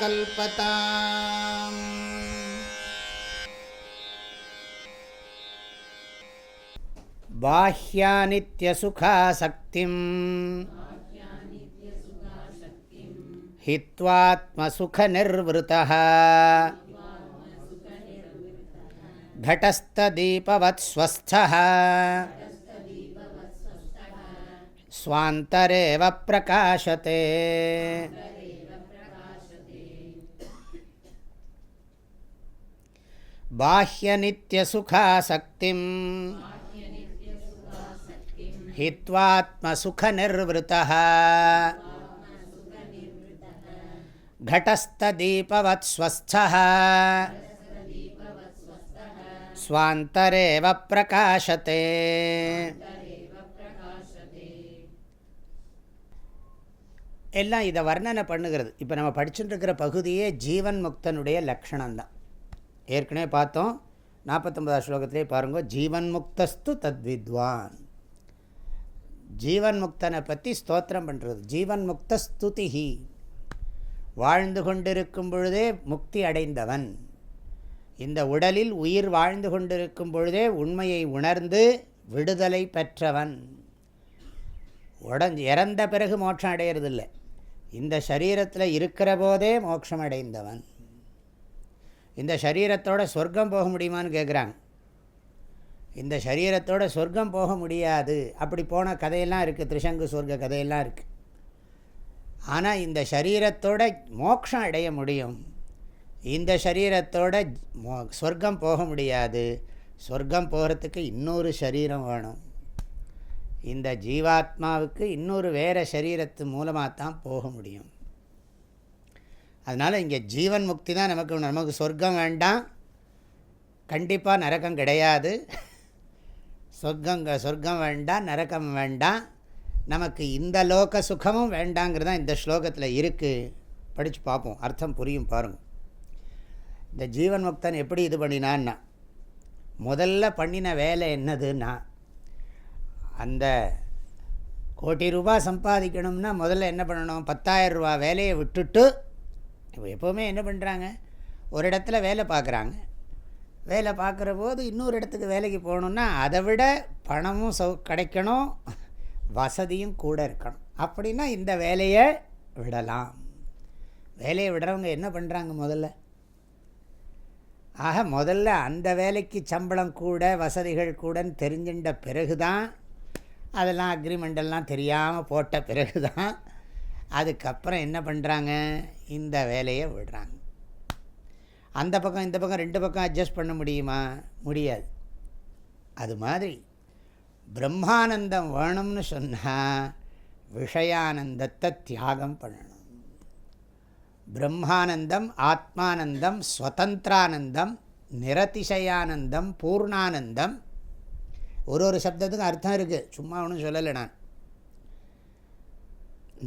कल्पता बाह्यानित्यसुखासक्तिम्। हित्वात्मसुखनिर्वृतः। घटस्थदीपवत्स्वस्थः स्वान्तरेव प्रकाशते। बाह्यनित्यसुखासक्तिम् हित्वात्मसुखनिर्वृतः। घटस्थदीपवत् स्वस्थः स्वान्तरेव प्रकाशते எல்லாம் இதை வர்ணனை பண்ணுகிறது. இப்போ நம்ம படிச்சுட்டுருக்கிற பகுதியே ஜீவன் முக்தனுடைய லக்ஷணம்தான். ஏற்கனவே பார்த்தோம். நாற்பத்தொம்பதாம் ஸ்லோகத்திலே பாருங்க ஜீவன் முக்தஸ்து தத்வித்வான். ஜீவன் முக்தனை பற்றி ஸ்தோத்திரம் பண்ணுறது ஜீவன் முக்தஸ்துதிஹி வாழ்ந்து கொண்டிருக்கும் பொழுதே முக்தி அடைந்தவன். இந்த உடலில் உயிர் வாழ்ந்து கொண்டிருக்கும் பொழுதே உண்மையை உணர்ந்து விடுதலை பெற்றவன். உடஞ்சி இறந்த பிறகு மோட்சம் அடையிறதில்லை. இந்த சரீரத்தில் இருக்கிற போதே மோட்சம் அடைந்தவன் இந்த சரீரத்தோட சொர்க்கம் போக முடியுமான்னு கேட்குறாங்க இந்த சரீரத்தோட சொர்க்கம் போக முடியாது. அப்படி போன கதையெல்லாம் இருக்குது திருஷங்கு சொர்க்க கதையெல்லாம் இருக்குது ஆனால் இந்த சரீரத்தோட மோட்சம் அடைய முடியும். இந்த சரீரத்தோட சொர்க்கம் போக முடியாது. சொர்க்கம் போகிறதுக்கு இன்னொரு சரீரம் வேணும். இந்த ஜீவாத்மாவுக்கு இன்னொரு வேறு சரீரத்து மூலமாக தான் போக முடியும். அதனால் இங்கே ஜீவன் முக்தி தான் நமக்கு நமக்கு சொர்க்கம் வேண்டாம். கண்டிப்பாக நரக்கம் கிடையாது. சொர்க்கங்க சொர்க்கம் வேண்டாம் நரக்கம் வேண்டாம். நமக்கு இந்த லோக சுகமும் வேண்டாங்கிறது தான் இந்த ஸ்லோகத்தில் இருக்குது படித்து பார்ப்போம். அர்த்தம் புரியும் பாருங்கள் இந்த ஜீவன் முக்தன் எப்படி இது பண்ணினான்னா முதல்ல பண்ணின வேலை என்னதுன்னா அந்த கோட்டி ரூபா சம்பாதிக்கணும்னா முதல்ல என்ன பண்ணணும்? பத்தாயிரம் ரூபா வேலையை விட்டுட்டு இப்போ எப்போவுமே என்ன பண்ணுறாங்க ஒரு இடத்துல வேலை பார்க்குறாங்க. வேலை பார்க்குற போது இன்னொரு இடத்துக்கு வேலைக்கு போகணுன்னா அதை விட பணமும் சௌ கிடைக்கணும் வசதியும் கூட இருக்கணும். அப்படின்னா இந்த வேலையை விடலாம். வேலையை விடுறவங்க என்ன பண்ணுறாங்க முதல்ல? ஆக முதல்ல அந்த வேலைக்கு சம்பளம் கூட வசதிகள் கூடன்னு தெரிஞ்சின்ற பிறகு தான் அதெல்லாம் அக்ரிமெண்டெல்லாம் தெரியாமல் போட்ட பிறகு தான் அதுக்கப்புறம் என்ன பண்ணுறாங்க இந்த வேலையை விடுறாங்க. அந்த பக்கம் இந்த பக்கம் ரெண்டு பக்கம் அட்ஜஸ்ட் பண்ண முடியுமா? முடியாது. அது மாதிரி பிரம்மானந்தம் வேணும்னு சொன்னால் விஷயானந்தத்தை தியாகம் பண்ணணும். பிரம்மானந்தம் ஆத்மானந்தம் ஸ்வதந்திரானந்தம் நிரதிசயானந்தம் பூர்ணானந்தம் ஒரு ஒரு சப்தத்துக்கும் அர்த்தம் இருக்குது சும்மா ஒன்றும் சொல்லலை நான்.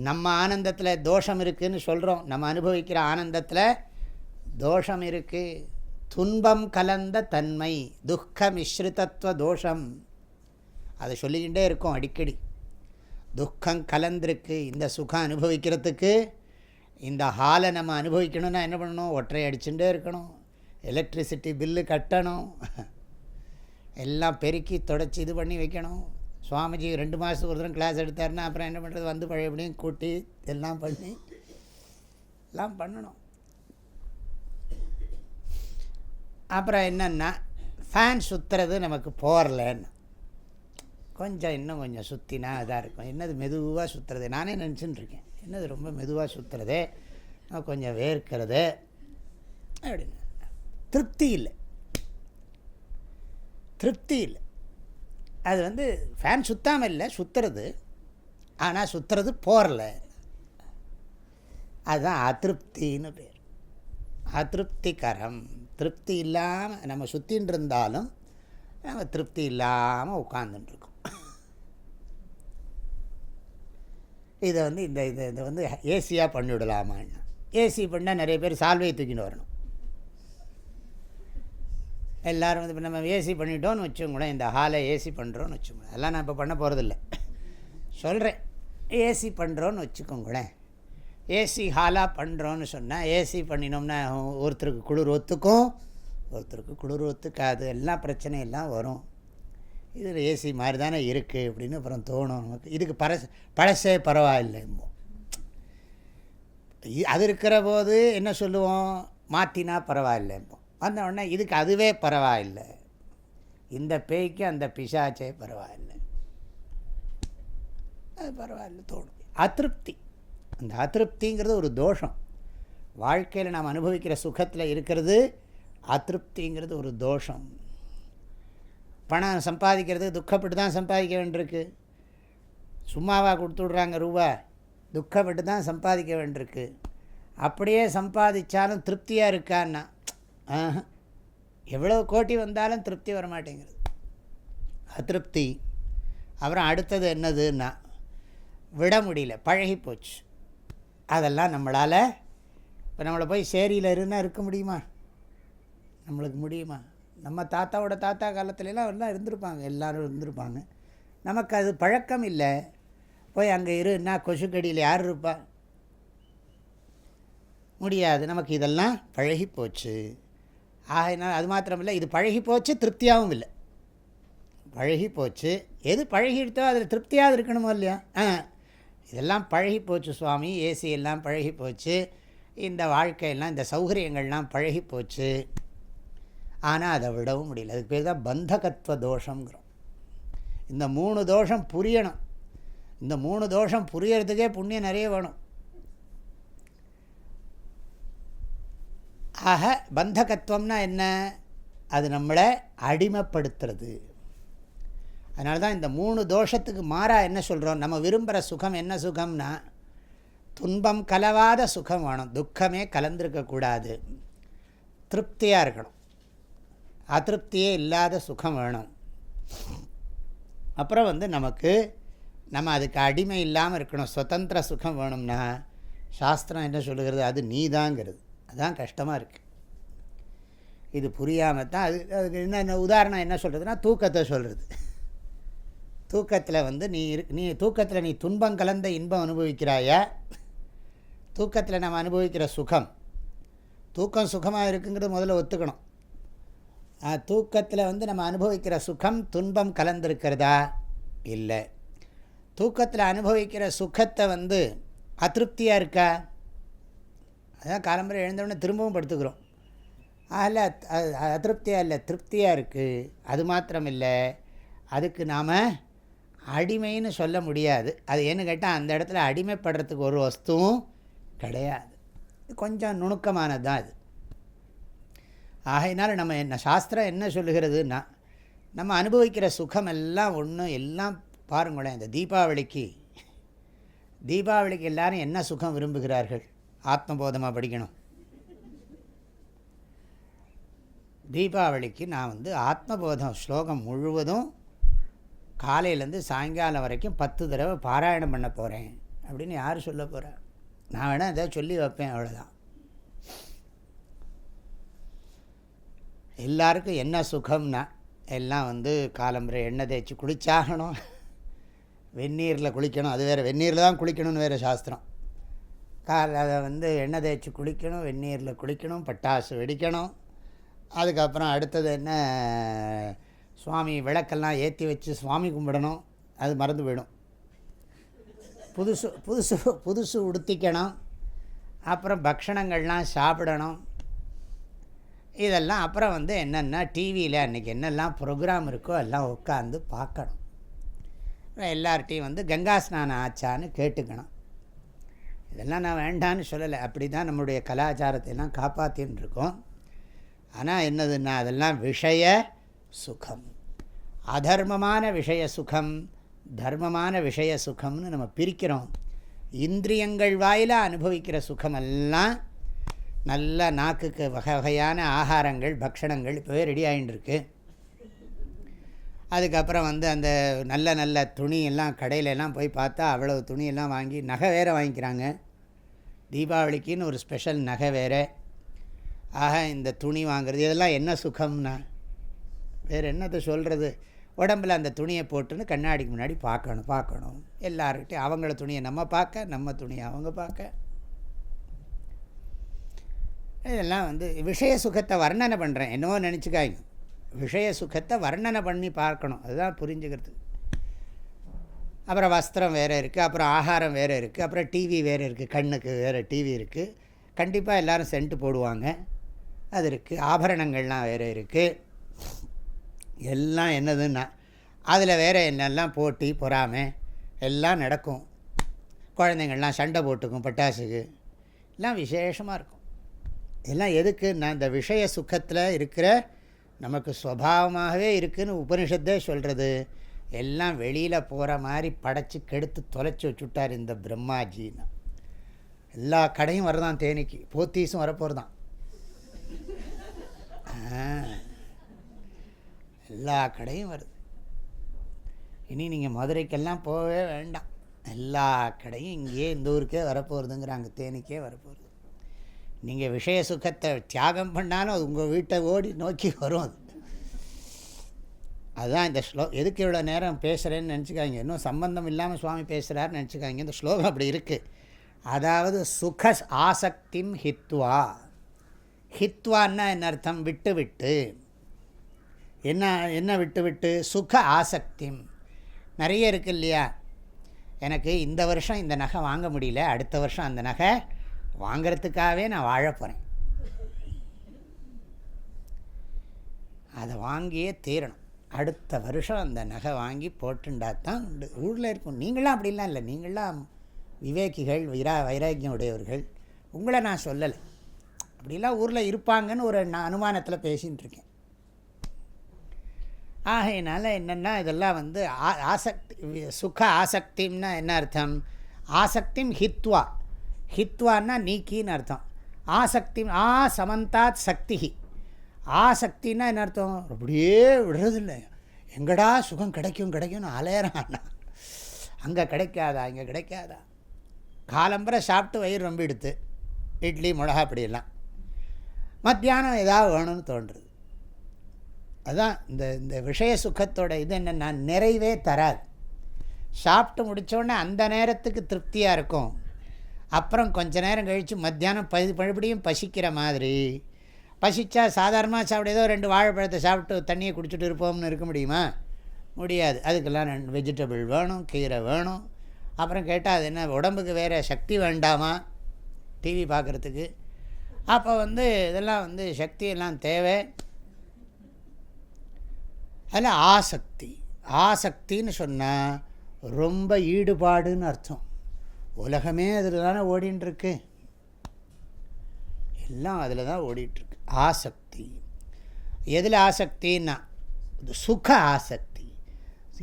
நம்ம ஆனந்தத்தில் தோஷம் இருக்குதுன்னு சொல்கிறோம் நம்ம அனுபவிக்கிற ஆனந்தத்தில் தோஷம் இருக்குது துன்பம் கலந்த தன்மை துக்க மிஸ்ருதத்துவ தோஷம். அதை சொல்லிக்கிட்டே இருக்கோம் அடிக்கடி. துக்கம் கலந்திருக்கு. இந்த சுகம் அனுபவிக்கிறதுக்கு இந்த ஹாலை நம்ம அனுபவிக்கணும்னா என்ன பண்ணணும்? ஒற்றை அடிச்சுட்டே இருக்கணும். எலக்ட்ரிசிட்டி பில்லு கட்டணும். எல்லாம் பெருக்கி தொடச்சி இது பண்ணி வைக்கணும். சுவாமிஜி ரெண்டு மாதத்துக்கு ஒரு தரம் கிளாஸ் எடுத்தாருன்னா அப்புறம் என்ன பண்ணுறது வந்து பழையபடியும் கூட்டி எல்லாம் பண்ணி எல்லாம் பண்ணணும். அப்புறம் என்னென்னா ஃபேன் சுற்றுறது நமக்கு போரலன்னு கொஞ்சம் இன்னும் கொஞ்சம் சுற்றினா இதாக இருக்கும். என்னது மெதுவாக சுற்றுறது நானே நினச்சின்னு இருக்கேன். என்னது ரொம்ப மெதுவாக சுற்றுறது கொஞ்சம் வேர்க்கிறது. அப்படின்னு திருப்தி இல்லை. திருப்தி இல்லை அது வந்து ஃபேன் சுத்தாமல் இல்லை சுற்றுறது ஆனால் சுற்றுறது போகல அதுதான் அதிருப்தின்னு பேர். அதிருப்திகரம். திருப்தி இல்லாமல் நம்ம சுற்றின்னு இருந்தாலும் நம்ம திருப்தி இல்லாமல் உட்காந்துட்டுருக்கோம் இதை வந்து இந்த இதை இதை வந்து ஏசியாக பண்ணிவிடலாமான்னு? ஏசி பண்ணால் நிறைய பேர் சால்வையை தூக்கின்னு வரணும். எல்லோரும் வந்து இப்போ நம்ம ஏசி பண்ணிட்டோன்னு வச்சுக்கோங்களேன் இந்த ஹாலை ஏசி பண்ணுறோன்னு வச்சுக்கோங்களேன். அதெல்லாம் நான் இப்போ பண்ண போகிறதில்ல சொல்கிறேன் ஏசி பண்ணுறோன்னு வச்சுக்கோங்களேன். ஏசி ஹாலாக பண்ணுறோன்னு சொன்னால் ஏசி பண்ணினோம்னா ஒருத்தருக்கு குளிர் ஒத்துக்கும் ஒருத்தருக்கு குளிர் ஒத்துக்காது. எல்லாம் பிரச்சனையெல்லாம் வரும். இதில் ஏசி மாதிரி தானே இருக்குது அப்படின்னு அப்புறம் தோணும் நமக்கு. இதுக்கு பரச பழசே பரவாயில்லைம்போம் அது இருக்கிற போது என்ன சொல்லுவோம்? மாற்றினா பரவாயில்லைம்போம் வந்த உடனே இதுக்கு அதுவே பரவாயில்லை. இந்த பேய்க்கு அந்த பிசாச்சே பரவாயில்லை. அது பரவாயில்ல தோணும். அதிருப்தி. அந்த அதிருப்திங்கிறது ஒரு தோஷம். வாழ்க்கையில் நாம் அனுபவிக்கிற சுகத்தில் இருக்கிறது அதிருப்திங்கிறது ஒரு தோஷம். பணம் சம்பாதிக்கிறது துக்கப்பட்டு தான் சம்பாதிக்க வேண்டியிருக்கு. சும்மாவாக கொடுத்து விட்றாங்க ரூபா துக்கப்பட்டு தான் சம்பாதிக்க வேண்டியிருக்கு. அப்படியே சம்பாதிச்சாலும் திருப்தியாக இருக்கான்னா எவ்வளோ கோட்டி வந்தாலும் திருப்தி வரமாட்டேங்கிறது அதிருப்தி. அப்புறம் அடுத்தது என்னதுன்னா விட முடியல பழகி போச்சு. அதெல்லாம் நம்மளால் இப்போ நம்மளை போய் சேரியில் இருந்தால் இருக்க முடியுமா? நம்மளுக்கு முடியுமா? நம்ம தாத்தாவோட தாத்தா காலத்துலலாம் எல்லாம் இருந்திருப்பாங்க எல்லோரும் இருந்திருப்பாங்க. நமக்கு அது பழக்கம் இல்லை. போய் அங்கே இருன்னா கொசுக்கடியில் யார் இருப்பா? முடியாது. நமக்கு இதெல்லாம் பழகி போச்சு. ஆகினால் அது மாத்திரமில்லை இது பழகி போச்சு திருப்தியாகவும் இல்லை. பழகி போச்சு எது பழகிடுத்தோ அதில் திருப்தியாக இருக்கணுமோ இல்லையா? ஆ. இதெல்லாம் பழகி போச்சு சுவாமி ஏசி எல்லாம் பழகி போச்சு இந்த வாழ்க்கையெல்லாம் இந்த சௌகரியங்கள்லாம் பழகி போச்சு ஆனால் அதை விடவும் முடியல. அதுக்கு பேர் தான் பந்தகத்துவ தோஷங்கிறோம் இந்த மூணு தோஷம் புரியணும். இந்த மூணு தோஷம் புரியறதுக்கே புண்ணியம் நிறைய வேணும். ஆக பந்தகத்துவம்னா என்ன? அது நம்மளை அடிமைப்படுத்துறது. அதனால தான் இந்த மூணு தோஷத்துக்கு மாறாக என்ன சொல்கிறோம் நம்ம விரும்புகிற சுகம் என்ன சுகம்னா துன்பம் கலவாத சுகம் வேணும். துக்கமே கலந்துருக்கக்கூடாது திருப்தியாக இருக்கணும். அதிருப்தியே இல்லாத சுகம் வேணும். அப்புறம் வந்து நமக்கு நம்ம அதுக்கு அடிமை இல்லாமல் இருக்கணும். சுதந்திர சுகம் வேணும்னா சாஸ்திரம் என்ன சொல்லுகிறது? அது நீதாங்கிறது. அதுதான் கஷ்டமாக இருக்குது இது புரியாமல் தான் அது அதுக்கு என்ன உதாரணம் என்ன சொல்கிறதுனா தூக்கத்தை சொல்கிறது தூக்கத்தில் வந்து நீ இரு நீ தூக்கத்தில் நீ துன்பம் கலந்த இன்பம் அனுபவிக்கிறாயா? தூக்கத்தில் நம்ம அனுபவிக்கிற சுகம். தூக்கம் சுகமாக இருக்குங்கிறது முதல்ல ஒத்துக்கணும். தூக்கத்தில் வந்து நம்ம அனுபவிக்கிற சுகம் துன்பம் கலந்துருக்கிறதா? இல்லை. தூக்கத்தில் அனுபவிக்கிற சுகத்தை வந்து அதிருப்தியாக இருக்கா? அதான் காலம்பரை எழுந்தவுடனே திரும்பவும் படுத்துக்கிறோம். அதில் அதிருப்தியாக இல்லை திருப்தியாக இருக்குது அது மாத்திரம் இல்லை அதுக்கு நாம் அடிமைன்னு சொல்ல முடியாது. அது ஏன்னு கேட்டால் அந்த இடத்துல அடிமைப்படுறதுக்கு ஒரு வஸ்துவும் கிடையாது. கொஞ்சம் நுணுக்கமானது தான் அது ஆகையினால நம்ம என்ன சாஸ்திரம் என்ன சொல்லுகிறதுன்னா நம்ம அனுபவிக்கிற சுகம் எல்லாம் ஒன்றும் எல்லாம் பாருங்களேன் இந்த தீபாவளிக்கு. தீபாவளிக்கு எல்லோரும் என்ன சுகம் விரும்புகிறார்கள்? ஆத்மபோதமாக படிக்கணும். தீபாவளிக்கு நான் வந்து ஆத்மபோதம் ஸ்லோகம் முழுவதும் காலையிலேருந்து சாயங்காலம் வரைக்கும் பத்து தடவை பாராயணம் பண்ண போகிறேன் அப்படின்னு யார் சொல்ல போகிற நான் வேணால் எதாவது சொல்லி வைப்பேன் அவ்வளோதான் எல்லாருக்கும் என்ன சுகம்னா எல்லாம் வந்து காலம்புரை எண்ணெய் தேய்ச்சி குளிச்சாகணும். வெந்நீரில் குளிக்கணும் அது வேறு வெந்நீரில் தான் குளிக்கணும்னு வேறு சாஸ்திரம். கால் அதை வந்து எண்ணெய் தேய்ச்சி குளிக்கணும் வெந்நீரில் குளிக்கணும் பட்டாசு வெடிக்கணும். அதுக்கப்புறம் அடுத்தது என்ன சுவாமி விளக்கெல்லாம் ஏற்றி வச்சு சுவாமி கும்பிடணும். அது மறந்து போயிடும். புதுசு புதுசு புதுசு உடுத்திக்கணும். அப்புறம் பக்ஷணங்கள்லாம் சாப்பிடணும். இதெல்லாம் அப்புறம் வந்து என்னென்னா டிவியில் அன்றைக்கி என்னெல்லாம் ப்ரோக்ராம் இருக்கோ எல்லாம் உட்காந்து பார்க்கணும். எல்லார்ட்டையும் வந்து கங்கா ஸ்நானம் ஆச்சான்னு கேட்டுக்கணும். இதெல்லாம் நான் வேண்டான்னு சொல்லலை. அப்படி தான் நம்முடைய கலாச்சாரத்தை எல்லாம் காப்பாற்றின்னு இருக்கோம் ஆனால் என்னதுன்னா அதெல்லாம் விஷய சுகம். அதர்மமான விஷய சுகம் தர்மமான விஷய சுகம்னு நம்ம பிரிக்கிறோம். இந்திரியங்கள் வாயிலாக அனுபவிக்கிற சுகமெல்லாம் நல்ல நாக்குக்கு வகை வகையான ஆகாரங்கள் பக்ஷணங்கள் இப்போவே ரெடி ஆகிட்டுருக்கு அதுக்கப்புறம் வந்து அந்த நல்ல நல்ல துணியெல்லாம் கடையிலெல்லாம் போய் பார்த்தா அவ்வளவு துணியெல்லாம் வாங்கி நகை வேறு வாங்கிக்கிறாங்க. தீபாவளிக்குன்னு ஒரு ஸ்பெஷல் நகை வேறு. ஆக இந்த துணி வாங்குறது இதெல்லாம் என்ன சுகம்னா? வேறு என்னத்தை சொல்கிறது உடம்பில் அந்த துணியை போட்டுன்னு கண்ணாடிக்கு முன்னாடி பார்க்கணும் பார்க்கணும். எல்லாருக்கிட்டையும் அவங்கள துணியை நம்ம பார்க்க நம்ம துணியை அவங்க பார்க்க. இதெல்லாம் வந்து விஷய சுகத்தை வர்ணனை பண்ணுறேன் என்னவோ நினச்சிக்காய்ங்க விஷய சுகத்தை வர்ணனை பண்ணி பார்க்கணும். அதுதான் புரிஞ்சுக்கிறது அப்புறம் வஸ்திரம் வேறு இருக்குது அப்புறம் ஆகாரம் வேறு இருக்குது அப்புறம் டிவி வேறு இருக்குது கண்ணுக்கு வேறு டிவி இருக்குது கண்டிப்பாக எல்லோரும் சென்ட்டு போடுவாங்க. அது இருக்குது ஆபரணங்கள்லாம் வேறு இருக்குது எல்லாம் என்னதுன்னா அதில் வேறு என்னெல்லாம் போட்டி பொறாமை எல்லாம் நடக்கும். குழந்தைங்கள்லாம் சண்டை போட்டுக்கும் பட்டாசுக்கு. எல்லாம் விசேஷமாக இருக்கும். எல்லாம் எதுக்கு நான் இந்த விஷய சுகத்தில் இருக்கிற நமக்கு சுவாவமாகவே இருக்குதுன்னு உபனிஷத்தே சொல்கிறது எல்லாம் வெளியில் போகிற மாதிரி படைச்சி கெடுத்து தொலைச்சி வச்சுட்டார் இந்த பிரம்மாஜின்னு. எல்லா கடையும் வரதான் தேனிக்கு. போத்தீஸும் வரப்போகிறதான் எல்லா கடையும் வருது. இனி நீங்கள் மதுரைக்கெல்லாம் போகவே வேண்டாம். எல்லா கடையும் இங்கேயே இந்த ஊருக்கே வரப்போகிறதுங்கிறாங்க தேனிக்கே வரப்போகிறது நீங்கள் விஷய சுகத்தை தியாகம் பண்ணாலும் அது உங்கள் வீட்டை ஓடி நோக்கி வரும் அது. அதுதான் இந்த ஸ்லோ எதுக்கு இவ்வளோ நேரம் பேசுகிறேன்னு நினச்சிக்காங்க இன்னும் சம்பந்தம் இல்லாமல் சுவாமி பேசுகிறாருன்னு நினச்சிக்காங்க இந்த ஸ்லோகம் அப்படி இருக்குது அதாவது சுக ஆசக்திம் ஹித்வா. ஹித்வான்னா என்ன அர்த்தம்? விட்டு விட்டு. என்ன என்ன விட்டு விட்டு? சுக ஆசக்திம். நிறைய இருக்குது இல்லையா? எனக்கு இந்த வருஷம் இந்த நகை வாங்க முடியல அடுத்த வருஷம் அந்த நகை வாங்கிறதுக்காகவே நான் வாழ போகிறேன் அதை வாங்கியே தீரணும் அடுத்த வருஷம் அந்த நகை வாங்கி போட்டுண்டா தான் உண்டு. ஊரில் இருக்கும். நீங்களாம் அப்படிலாம் இல்லை. நீங்களாம் விவேகிகள் வைரா வைராக்கியம் உடையவர்கள். உங்களை நான் சொல்லலை. அப்படிலாம் ஊரில் இருப்பாங்கன்னு ஒரு நான் அனுமானத்தில் பேசின்னு இருக்கேன். ஆகையினால என்னென்னா இதெல்லாம் வந்து ஆ ஆசக்தி சுக ஆசக்தின்னா என்ன அர்த்தம்? ஆசக்திம் ஹித்வா. ஹித்வான்னா நீக்கின்னு அர்த்தம். ஆசக்தி ஆ சமந்தாத் சக்தி ஆசக்தின்னா என்ன அர்த்தம்? அப்படியே விடுறதில்லை. எங்கடா சுகம் கிடைக்கும் கிடைக்கும்னு அலையறான்னா அங்கே கிடைக்காதா? இங்கே கிடைக்காதா? காலம்பரை சாப்பிட்டு வயிறு ரொம்ப எடுத்து இட்லி மிளகா அப்படியெல்லாம் மத்தியானம் ஏதாவது வேணும்னு தோன்றுறது அதுதான் இந்த இந்த விஷய சுகத்தோட இது என்னென்னா நிறைவே தராது. சாப்பிட்டு முடித்தோடனே அந்த நேரத்துக்கு திருப்தியாக இருக்கும். அப்புறம் கொஞ்ச நேரம் கழித்து மத்தியானம் ப மறுபடியும் பசிக்கிற மாதிரி. பசித்தா சாதாரணமாக சாப்பிட ஏதோ ரெண்டு வாழைப்பழத்தை சாப்பிட்டு தண்ணியை குடிச்சிட்டு இருப்போம்னு இருக்க முடியுமா? முடியாது. அதுக்கெல்லாம் ரெண்டு வெஜிடபிள் வேணும் கீரை வேணும். அப்புறம் கேட்டால் அது என்ன உடம்புக்கு வேறு சக்தி வேண்டாமா? டிவி பார்க்குறதுக்கு. அப்போ வந்து இதெல்லாம் வந்து சக்தியெல்லாம் தேவை. அதில் ஆசக்தி. ஆசக்தின்னு சொன்னால் ரொம்ப ஈடுபாடுன்னு அர்த்தம். உலகமே அதில் தானே ஓடின்ட்டுருக்கு எல்லாம் அதில் தான் ஓடிட்டுருக்கு ஆசக்தி. எதில் ஆசக்தின்னா சுக ஆசக்தி.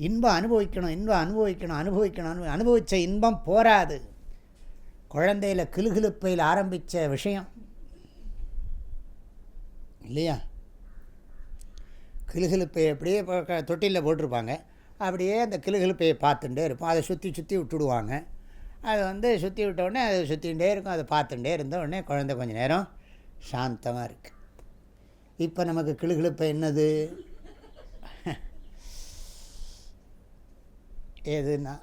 இன்பம் அனுபவிக்கணும் இன்பம் அனுபவிக்கணும் அனுபவிக்கணும் அனுபவித்த இன்பம் போராது. குழந்தையில் கிலுகிலுப்பையில் ஆரம்பித்த விஷயம். இல்லையா? கிலுகிலுப்பையை அப்படியே தொட்டிலில் போட்டிருப்பாங்க. அப்படியே அந்த கிலுகிலுப்பையை பார்த்துட்டே இருப்போம். அதை சுற்றி சுற்றி விட்டுடுவாங்க. அதை வந்து சுற்றி விட்டோடனே அதை சுற்றிகிட்டே இருக்கும். அதை பார்த்துட்டே இருந்த உடனே குழந்தை கொஞ்சம் நேரம் சாந்தமாக இருக்குது இப்போ நமக்கு கிளுகிழுப்பை என்னது? எதுனா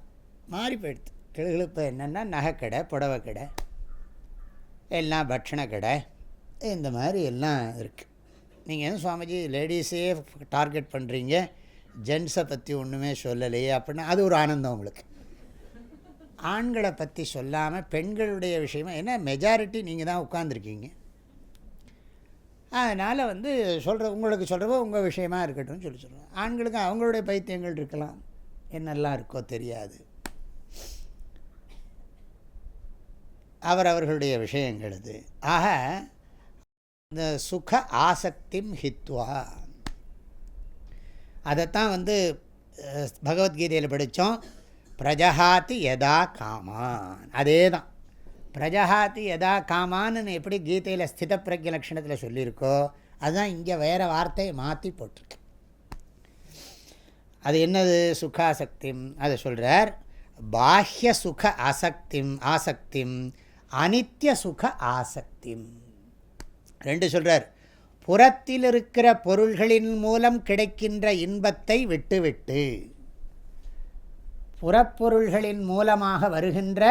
மாறி போயிடுது. கிளுகிழுப்பை என்னென்னா நகைக்கடை புடவை கடை எல்லாம் பட்சண கடை இந்த மாதிரி எல்லாம் இருக்குது நீங்கள் எதுவும் சுவாமிஜி லேடிஸே டார்கெட் பண்ணுறீங்க ஜென்ஸை பற்றி ஒன்றுமே சொல்லலையே அப்படின்னா அது ஒரு ஆனந்தம் உங்களுக்கு. ஆண்களை பற்றி சொல்லாமல் பெண்களுடைய விஷயமா ஏன்னா மெஜாரிட்டி நீங்கள் தான் உட்காந்துருக்கீங்க அதனால் வந்து சொல்கிற உங்களுக்கு சொல்கிறப்போ உங்கள் விஷயமா இருக்கட்டும்னு சொல்லி சொல்லுவோம் ஆண்களுக்கு அவங்களுடைய பைத்தியங்கள் இருக்கலாம். என்னெல்லாம் இருக்கோ தெரியாது. அவர் அவர்களுடைய விஷயங்கள் இது. ஆக இந்த சுக ஆசக்திம் ஹித்வா. அதைத்தான் வந்து பகவத்கீதையில் படித்தோம். பிரஜஹாத்தி யதா காமான். அதே தான் பிரஜஹாத்தி யதா காமான்னு எப்படி கீதையில் ஸ்தித பிரஜ லட்சணத்தில் சொல்லியிருக்கோ அதுதான் இங்கே வேறு வார்த்தையை மாற்றி போட்டிருக்கு. அது என்னது? சுகாசக்திம். அதை சொல்கிறார் பாஹ்ய சுக ஆசக்திம் ஆசக்திம் அனித்ய சுக ஆசக்திம். ரெண்டு சொல்கிறார் புறத்தில் இருக்கிற பொருள்களின் மூலம் கிடைக்கின்ற இன்பத்தை விட்டுவிட்டு புறப்பொருள்களின் மூலமாக வருகின்ற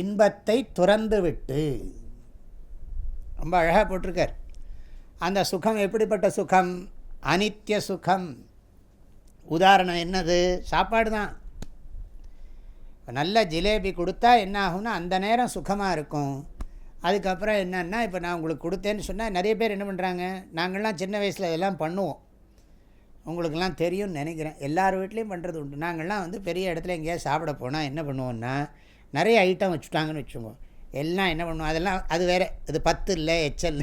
இன்பத்தை துறந்துவிட்டு. ரொம்ப அழகாக போட்டிருக்கார். அந்த சுகம் எப்படிப்பட்ட சுகம்? அனித்திய சுகம். உதாரணம் என்னது? சாப்பாடு தான். நல்ல ஜிலேபி கொடுத்தா என்ன ஆகும்னா அந்த நேரம் சுகமாக இருக்கும். அதுக்கப்புறம் என்னென்னா இப்போ நான் உங்களுக்கு கொடுத்தேன்னு சொன்னால் நிறைய பேர் என்ன பண்ணுறாங்க நாங்கள்லாம் சின்ன வயசில் இதெல்லாம் பண்ணுவோம். உங்களுக்கெல்லாம் தெரியும்னு நினைக்கிறேன். எல்லார் வீட்லேயும் பண்ணுறது உண்டு. நாங்கள்லாம் வந்து பெரிய இடத்துல எங்கேயாவது சாப்பிட போனால் என்ன பண்ணுவோன்னா நிறைய ஐட்டம் வச்சுட்டாங்கன்னு வச்சுக்கோங்க. எல்லாம் என்ன பண்ணுவோம்? அதெல்லாம் அது வேறு. இது பத்து இல்லை எச்சல்.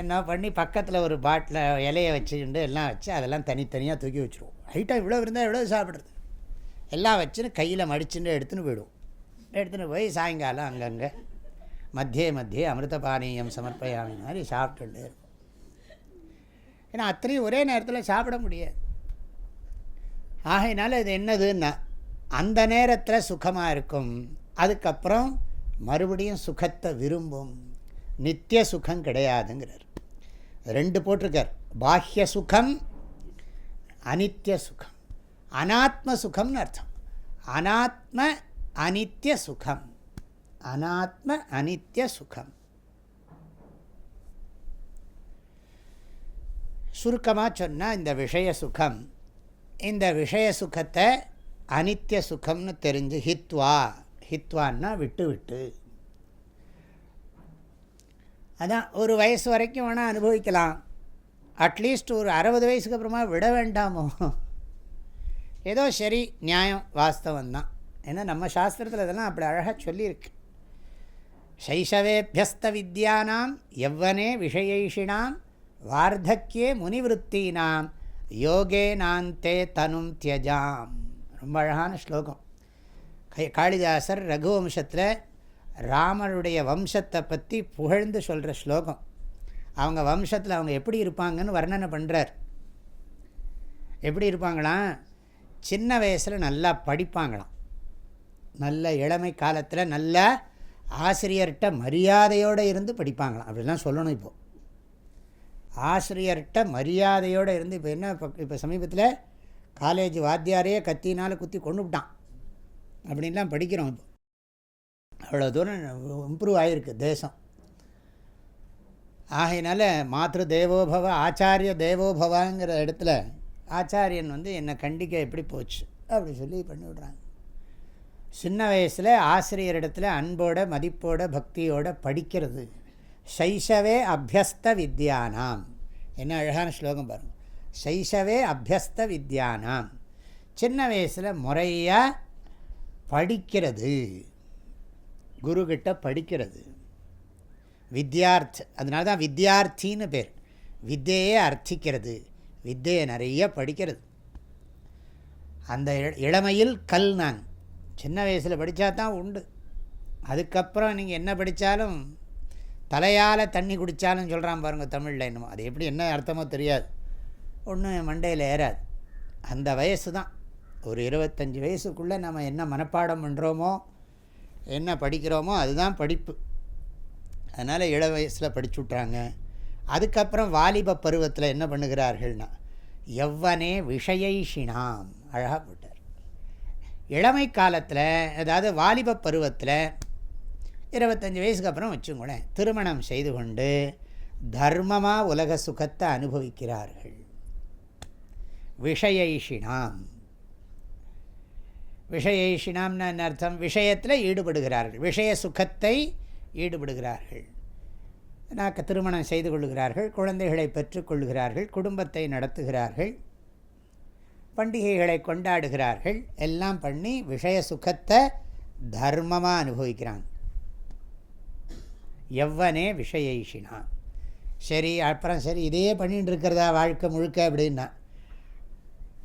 என்ன பண்ணி பக்கத்தில் ஒரு பாட்டில் இலையை வச்சுக்கிண்டு எல்லாம் வச்சு அதெல்லாம் தனித்தனியாக தூக்கி வச்சுருவோம். ஐட்டம் இவ்வளோ இருந்தால் எவ்வளோ சாப்பிட்றது? எல்லாம் வச்சுன்னு கையில் மடிச்சுட்டு எடுத்துன்னு போயிடுவோம். எடுத்துன்னு போய் சாயங்காலம் அங்கங்கே மத்திய மத்திய அமிர்த பானீயம் சமர்ப்பயாமி மாதிரி சாப்பிட்டுட்டு இருக்கும் ஏன்னா அத்தனையும் ஒரே நேரத்தில் சாப்பிட முடியாது. ஆகையினால இது என்னதுன்னா அந்த நேரத்தில் சுகமாக இருக்கும். அதுக்கப்புறம் மறுபடியும் சுகத்தை விரும்பும். நித்திய சுகம் கிடையாதுங்கிறார். ரெண்டு போட்டிருக்கார். பாஹ்ய சுகம் அனித்திய சுகம். அனாத்ம சுகம்னு அர்த்தம். அனாத்ம அனித்திய சுகம். அனாத்ம அனித்திய சுகம். சுருக்கமாக சொன்னால் இந்த விஷய சுகம். இந்த விஷய சுகத்தை அனித்திய சுகம்னு தெரிஞ்சு ஹித்வா. ஹித்வான்னா விட்டு விட்டு. அதான் ஒரு வயசு வரைக்கும் வேணால் அனுபவிக்கலாம். அட்லீஸ்ட் ஒரு அறுபது வயசுக்கு அப்புறமா விட வேண்டாமோ? ஏதோ சரி நியாயம் வாஸ்தவம் தான். ஏன்னா நம்ம சாஸ்திரத்தில் இதெல்லாம் அப்படி அழகாக சொல்லியிருக்கு. சைஷவேபியஸ்த வித்யானாம் எவ்வனே விஷயைஷினாம் வார்த்தக்கியே முனிவருத்தீனாம் யோகே நாந்தே தனும் தியஜாம். ரொம்ப அழகான ஸ்லோகம். கை காளிதாசர் ரகுவம்சத்தில் ராமருடைய வம்சத்தை பற்றி புகழ்ந்து சொல்கிற ஸ்லோகம். அவங்க வம்சத்தில் அவங்க எப்படி இருப்பாங்கன்னு வர்ணனை பண்ணுறார் எப்படி இருப்பாங்களாம் சின்ன வயசில் நல்லா படிப்பாங்களாம். நல்ல இளமை காலத்தில் நல்ல ஆசிரியர்கிட்ட மரியாதையோடு இருந்து படிப்பாங்களாம். அப்படிலாம் சொல்லணும் இப்போது ஆசிரியர்கிட்ட மரியாதையோடு இருந்து இப்போ என்ன இப்போ இப்போ சமீபத்தில் காலேஜ் வாத்தியாரையே கத்தினால் குத்தி கொண்டு விட்டான். அப்படின்லாம் படிக்கிறோம் இப்போ. அவ்வளோ தூரம் இம்ப்ரூவ் ஆகிருக்கு தேசம். ஆகையினால மாத்ரு தேவோபவ ஆச்சாரிய தேவோபவாங்கிற இடத்துல ஆச்சாரியன் வந்து என்னை கண்டிக்க எப்படி போச்சு அப்படி சொல்லி பண்ணி விட்றாங்க. சின்ன வயசில் ஆசிரியரிடத்தில் அன்போட மதிப்போட பக்தியோட படிக்கிறது. சைஷவே அபியஸ்த வித்யானாம் என்ன அழகான ஸ்லோகம் பாருங்கள் சைஷவே அபியஸ்த வித்யானாம் சின்ன வயசில் முறையாக படிக்கிறது. குருக்கிட்ட படிக்கிறது. வித்யார்த் அதனால தான் வித்யார்த்தின்னு பேர். வித்தையே அர்த்திக்கிறது. வித்தையை நிறைய படிக்கிறது. அந்த இளமையில் கல் நான். சின்ன வயசில் படித்தா தான் உண்டு. அதுக்கப்புறம் நீங்கள் என்ன படித்தாலும் தலையால் தண்ணி குடித்தாலும் சொல்கிறான் பாருங்கள் தமிழில் என்னமோ. அது எப்படி என்ன அர்த்தமோ தெரியாது. ஒன்றும் மண்டையில் ஏறாது. அந்த வயசு தான். ஒரு இருபத்தஞ்சி வயசுக்குள்ளே நம்ம என்ன மனப்பாடம் பண்ணுறோமோ என்ன படிக்கிறோமோ அதுதான் படிப்பு. அதனால் இள வயசில் படிச்சு விட்றாங்க அதுக்கப்புறம் வாலிப பருவத்தில் என்ன பண்ணுகிறார்கள்னா எவ்வனே விஷயைஷினாம் அழகாக போட்டார். இளமை காலத்தில் அதாவது வாலிப பருவத்தில் இருபத்தஞ்சி வயசுக்கு அப்புறம் வச்சுங்களேன் திருமணம் செய்து கொண்டு தர்மமாக உலக சுகத்தை அனுபவிக்கிறார்கள். விஷயைஷினாம். விஷயைஷினாம்னு என்ன அர்த்தம்? விஷயத்தில் ஈடுபடுகிறார்கள். விஷய சுகத்தை ஈடுபடுகிறார்கள். நாக்க திருமணம் செய்து கொள்கிறார்கள் குழந்தைகளை பெற்றுக்கொள்கிறார்கள் குடும்பத்தை நடத்துகிறார்கள் பண்டிகைகளை கொண்டாடுகிறார்கள் எல்லாம் பண்ணி விஷய சுகத்தை தர்மமாக அனுபவிக்கிறாங்க. எவ்வனே விஷயைஷினா சரி அப்புறம் சரி இதே பண்ணிகிட்டு இருக்கிறதா வாழ்க்கை முழுக்க அப்படின்னா.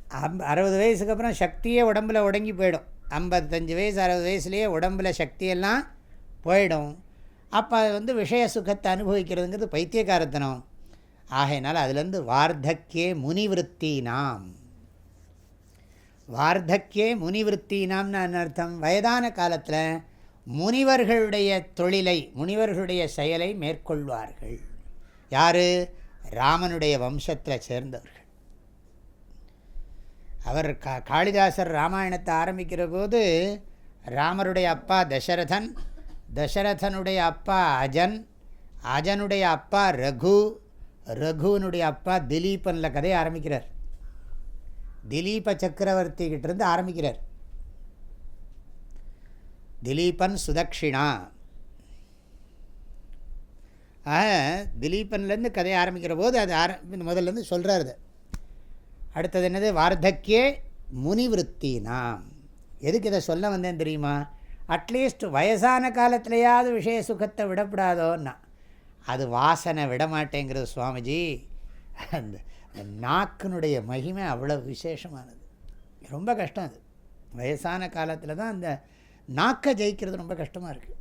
அம் அறுபது வயசுக்கு அப்புறம் சக்தியே உடம்பில் உடங்கி போயிடும். ஐம்பத்தஞ்சு வயசு அறுபது வயசுலேயே உடம்பில் சக்தியெல்லாம் போயிடும். அப்போ அது வந்து விஷய சுகத்தை அனுபவிக்கிறதுங்கிறது பைத்தியகாரத்தனம் ஆகையினால் அதுலேருந்து வார்த்தக்கே முனிவிருத்தினாம். வார்த்தக்கே முனிவிருத்தினாம்னு அர்த்தம்? வயதான காலத்தில் முனிவர்களுடைய தொழிலை முனிவர்களுடைய செயலை மேற்கொள்வார்கள். யார்? ராமனுடைய வம்சத்தில் சேர்ந்தவர்கள். அவர் கா காளிதாசர் ராமாயணத்தை ஆரம்பிக்கிற போது ராமருடைய அப்பா தசரதன் தசரதனுடைய அப்பா அஜன் அஜனுடைய அப்பா ரகு ரகுவனுடைய அப்பா திலீபனில் கதையை ஆரம்பிக்கிறார். திலீப சக்கரவர்த்தி கிட்டேருந்து ஆரம்பிக்கிறார். திலீபன் சுதக்ஷிணா. ஆக திலீபன்லேருந்து கதையை ஆரம்பிக்கிற போது அது ஆர முதல்லேருந்து சொல்கிறார் அது அடுத்தது என்னது? வார்த்தக்கியே முனிவருத்தினாம். எதுக்கு இதை சொல்ல வந்தேன் தெரியுமா? அட்லீஸ்ட் வயசான காலத்துலையாவது விஷய சுகத்தை விடப்படாதோன்னா. அது வாசனை விடமாட்டேங்கிறது சுவாமிஜி. அந்த நாக்கினுடைய மகிமை அவ்வளோ விசேஷமானது. ரொம்ப கஷ்டம் அது. வயசான காலத்தில் தான் அந்த நாக்கை ஜெயிக்கிறது ரொம்ப கஷ்டமாக இருக்குது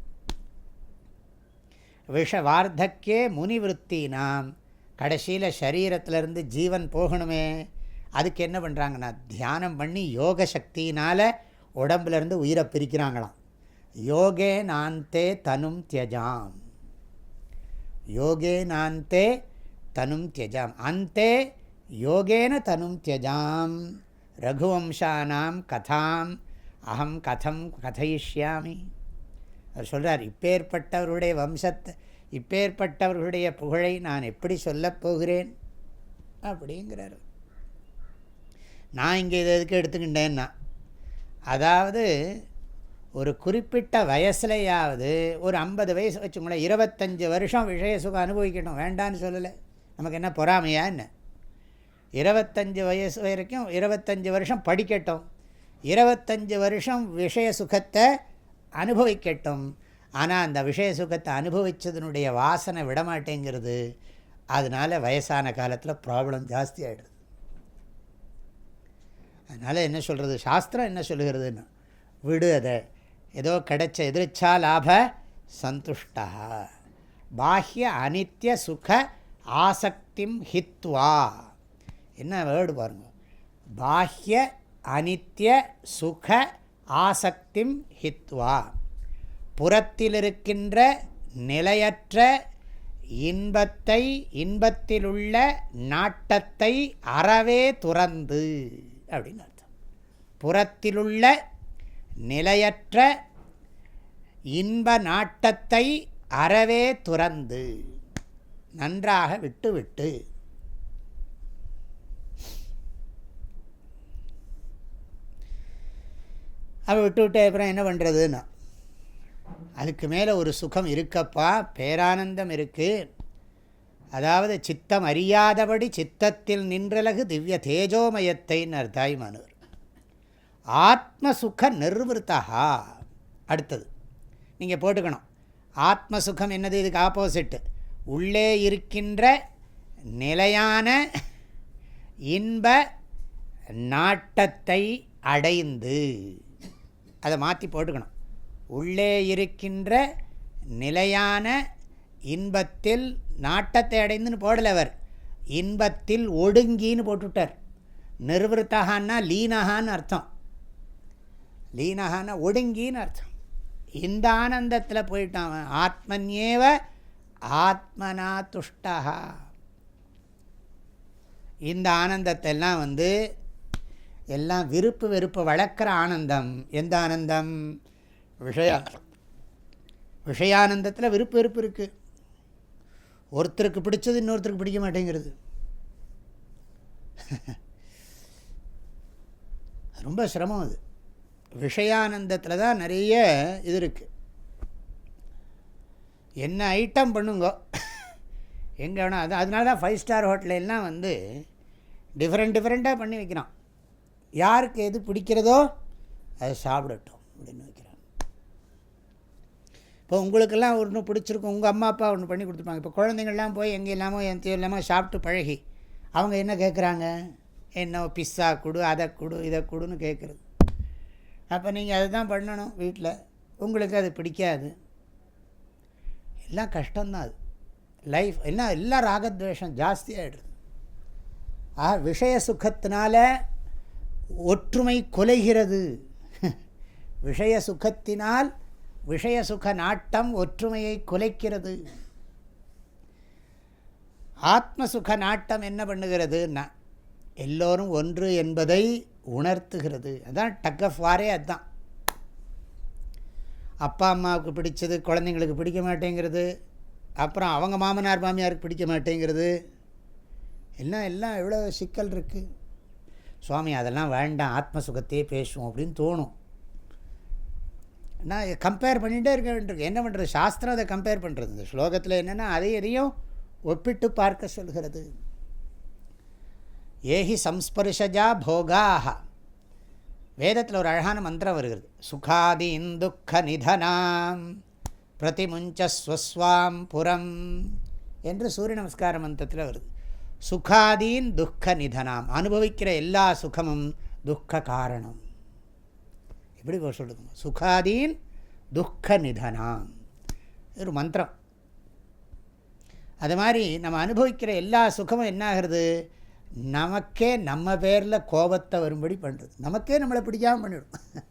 விஷ வார்த்தக்கே முனிவிருத்தி நாம். கடைசியில் சரீரத்திலேருந்து ஜீவன் போகணுமே. அதுக்கு என்ன பண்ணுறாங்கன்னா தியானம் பண்ணி யோக சக்தினால் உடம்புலேருந்து உயிரை பிரிக்கிறாங்களாம். யோகே நான்தே தனும் தியஜாம். யோகே நான்தே தனும் தியஜாம். அந்தே யோகேன தனும் தியஜாம். ரகுவம்சானாம் கதாம். அகம் கதம் கதையிஷ்யாமி அவர் சொல்கிறார் இப்பேற்பட்டவர்களுடைய வம்சத்தை இப்பேற்பட்டவர்களுடைய புகழை நான் எப்படி சொல்லப் போகிறேன்? அப்படிங்கிறார் நான் இங்கே இதை எதுக்கு எடுத்துக்கிட்டேன்னா அதாவது ஒரு குறிப்பிட்ட வயசுலையாவது ஒரு ஐம்பது வயசு வச்சுக்கோங்களேன் இருபத்தஞ்சி வருஷம் விஷய சுகம் அனுபவிக்கணும் வேண்டான்னு சொல்லலை. நமக்கு என்ன பொறாமையா என்ன? இருபத்தஞ்சி வயசு வரைக்கும் இருபத்தஞ்சி வருஷம் படிக்கட்டும். இருபத்தஞ்சி வருஷம் விஷய சுகத்தை அனுபவிக்கட்டும். ஆனால் அந்த விஷய சுகத்தை அனுபவித்ததுனுடைய வாசனை விடமாட்டேங்கிறது. அதனால் வயசான காலத்தில் ப்ராப்ளம் ஜாஸ்தி ஆகிடுது அதனால் என்ன சொல்கிறது சாஸ்திரம் என்ன சொல்லுகிறதுன்னு விடு அதை. ஏதோ கிடைச்ச எதிர்ச்சா லாப சந்துஷ்டா. பாஹ்ய அனித்ய சுக ஆசக்திம் ஹித்வா. என்ன வேர்டு பாருங்கள் பாஹ்ய அனித்ய சுக ஆசக்திம் ஹித்வா. புறத்திலிருக்கின்ற நிலையற்ற இன்பத்தை இன்பத்திலுள்ள நாட்டத்தை அறவே துறந்து அப்படின்னு அர்த்தம். புறத்திலுள்ள நிலையற்ற இன்ப நாட்டத்தை அறவே துறந்து நன்றாக விட்டுவிட்டு அப்போ விட்டு விட்டு அப்புறம் என்ன பண்ணுறதுன்னா அதுக்கு மேலே ஒரு சுகம் இருக்கப்பா பேரானந்தம் இருக்குது அதாவது சித்தம் அறியாதபடி சித்தத்தில் நின்றலகு திவ்ய தேஜோமயத்தைன்னு தாய்மானவர் ஆத்மசுக நிர்வத்தா அடுத்தது நீங்கள் போட்டுக்கணும். ஆத்மசுகம் என்னது? இதுக்கு ஆப்போசிட்டு உள்ளே இருக்கின்ற நிலையான இன்ப நாட்டத்தை அடைந்து. அதை மாற்றி போட்டுக்கணும். உள்ளே இருக்கின்ற நிலையான இன்பத்தில் நாட்டத்தை அடைந்துன்னு போடலை அவர். இன்பத்தில் ஒடுங்கின்னு போட்டுவிட்டார் நிர்வத்தகான்னா லீனகான்னு அர்த்தம். லீனகான்னா ஒடுங்கின்னு அர்த்தம். இந்த ஆனந்தத்தில் போயிட்டான் ஆத்மன்யேவ ஆத்மனா துஷ்டா இந்த ஆனந்தத்தெல்லாம் வந்து எல்லாம் விருப்பு வெறுப்பு வளர்க்குற ஆனந்தம். எந்த ஆனந்தம்? விஷயா விஷயானந்தத்தில் விருப்பு வெறுப்பு இருக்குது ஒருத்தருக்கு பிடிச்சது இன்னொருத்தருக்கு பிடிக்க மாட்டேங்கிறது. ரொம்ப சிரமம் அது. விஷயானந்தத்தில் தான் நிறைய இது இருக்குது என்ன ஐட்டம் பண்ணுங்கோ? எங்கே வேணால் அது அதனால தான் ஃபைவ் ஸ்டார் ஹோட்டலெல்லாம் வந்து டிஃப்ரெண்ட் டிஃப்ரெண்ட்டாக பண்ணி வைக்கிறான். யாருக்கு எது பிடிக்கிறதோ அதை சாப்பிடட்டும் அப்படின்னு வைக்கிறாங்க. இப்போ உங்களுக்கெல்லாம் ஒன்று பிடிச்சிருக்கும் உங்கள் அம்மா அப்பா ஒன்று பண்ணி கொடுத்துருப்பாங்க. இப்போ குழந்தைங்கள்லாம் போய் எங்கே இல்லாமல் என் இல்லாமல் சாப்பிட்டு பழகி அவங்க என்ன கேட்குறாங்க? என்ன பிஸ்ஸா கொடு அதை கொடு இதை கொடுன்னு கேட்குறது. அப்போ நீங்கள் அதை தான் பண்ணணும் வீட்டில். உங்களுக்கு அது பிடிக்காது. எல்லாம் கஷ்டம்தான் அது. லைஃப் என்ன எல்லாம் ராகத்வேஷம் ஜாஸ்தியாகிடுது ஆ விஷய சுகத்தினால ஒற்றுமை கொலைகிறது. விஷய சுகத்தினால் விஷய சுக நாட்டம் ஒற்றுமையை குலைக்கிறது. ஆத்மசுக நாட்டம் என்ன பண்ணுகிறதுன்னா எல்லோரும் ஒன்று என்பதை உணர்த்துகிறது. அதுதான் டக் ஆஃப் வாரே அதுதான். அப்பா அம்மாவுக்கு பிடிச்சது குழந்தைங்களுக்கு பிடிக்க மாட்டேங்கிறது அப்புறம் அவங்க மாமனார் மாமியாருக்கு பிடிக்க மாட்டேங்கிறது. எல்லாம் எல்லாம் எவ்வளோ சிக்கல் இருக்குது சுவாமி அதெல்லாம் வேண்டாம் ஆத்ம சுகத்தையே பேசுவோம் அப்படின்னு தோணும். நான் கம்பேர் பண்ணிகிட்டே இருக்க வேண்டியிருக்கு. என்ன பண்ணுறது சாஸ்திரம் அதை கம்பேர் பண்ணுறது இந்த ஸ்லோகத்தில் என்னென்னா அதை எதையும் ஒப்பிட்டு பார்க்க சொல்கிறது. ஏஹி சம்ஸ்பர்ஷஜா போகாக வேதத்தில் ஒரு அழகான மந்திரம் வருகிறது. சுகாதீன் துக்க நிதனாம் பிரதிமுஞ்சஸ்வஸ்வாம் புறம் என்று சூரிய நமஸ்கார மந்திரத்தில் வருது. சுகாதீன் துக்க நிதனாம். அனுபவிக்கிற எல்லா சுகமும் துக்க காரணம். எப்படி சொல்லுங்க சுகாதீன் துக்க நிதனாம். ஒரு மந்திரம். அது மாதிரி நம்ம அனுபவிக்கிற எல்லா சுகமும் என்ன ஆகிறது நமக்கே நம்ம பேரில் கோபத்தை வரும்படி பண்ணுறது நமக்கே நம்மளை பிடிக்காமல் பண்ணிவிடும்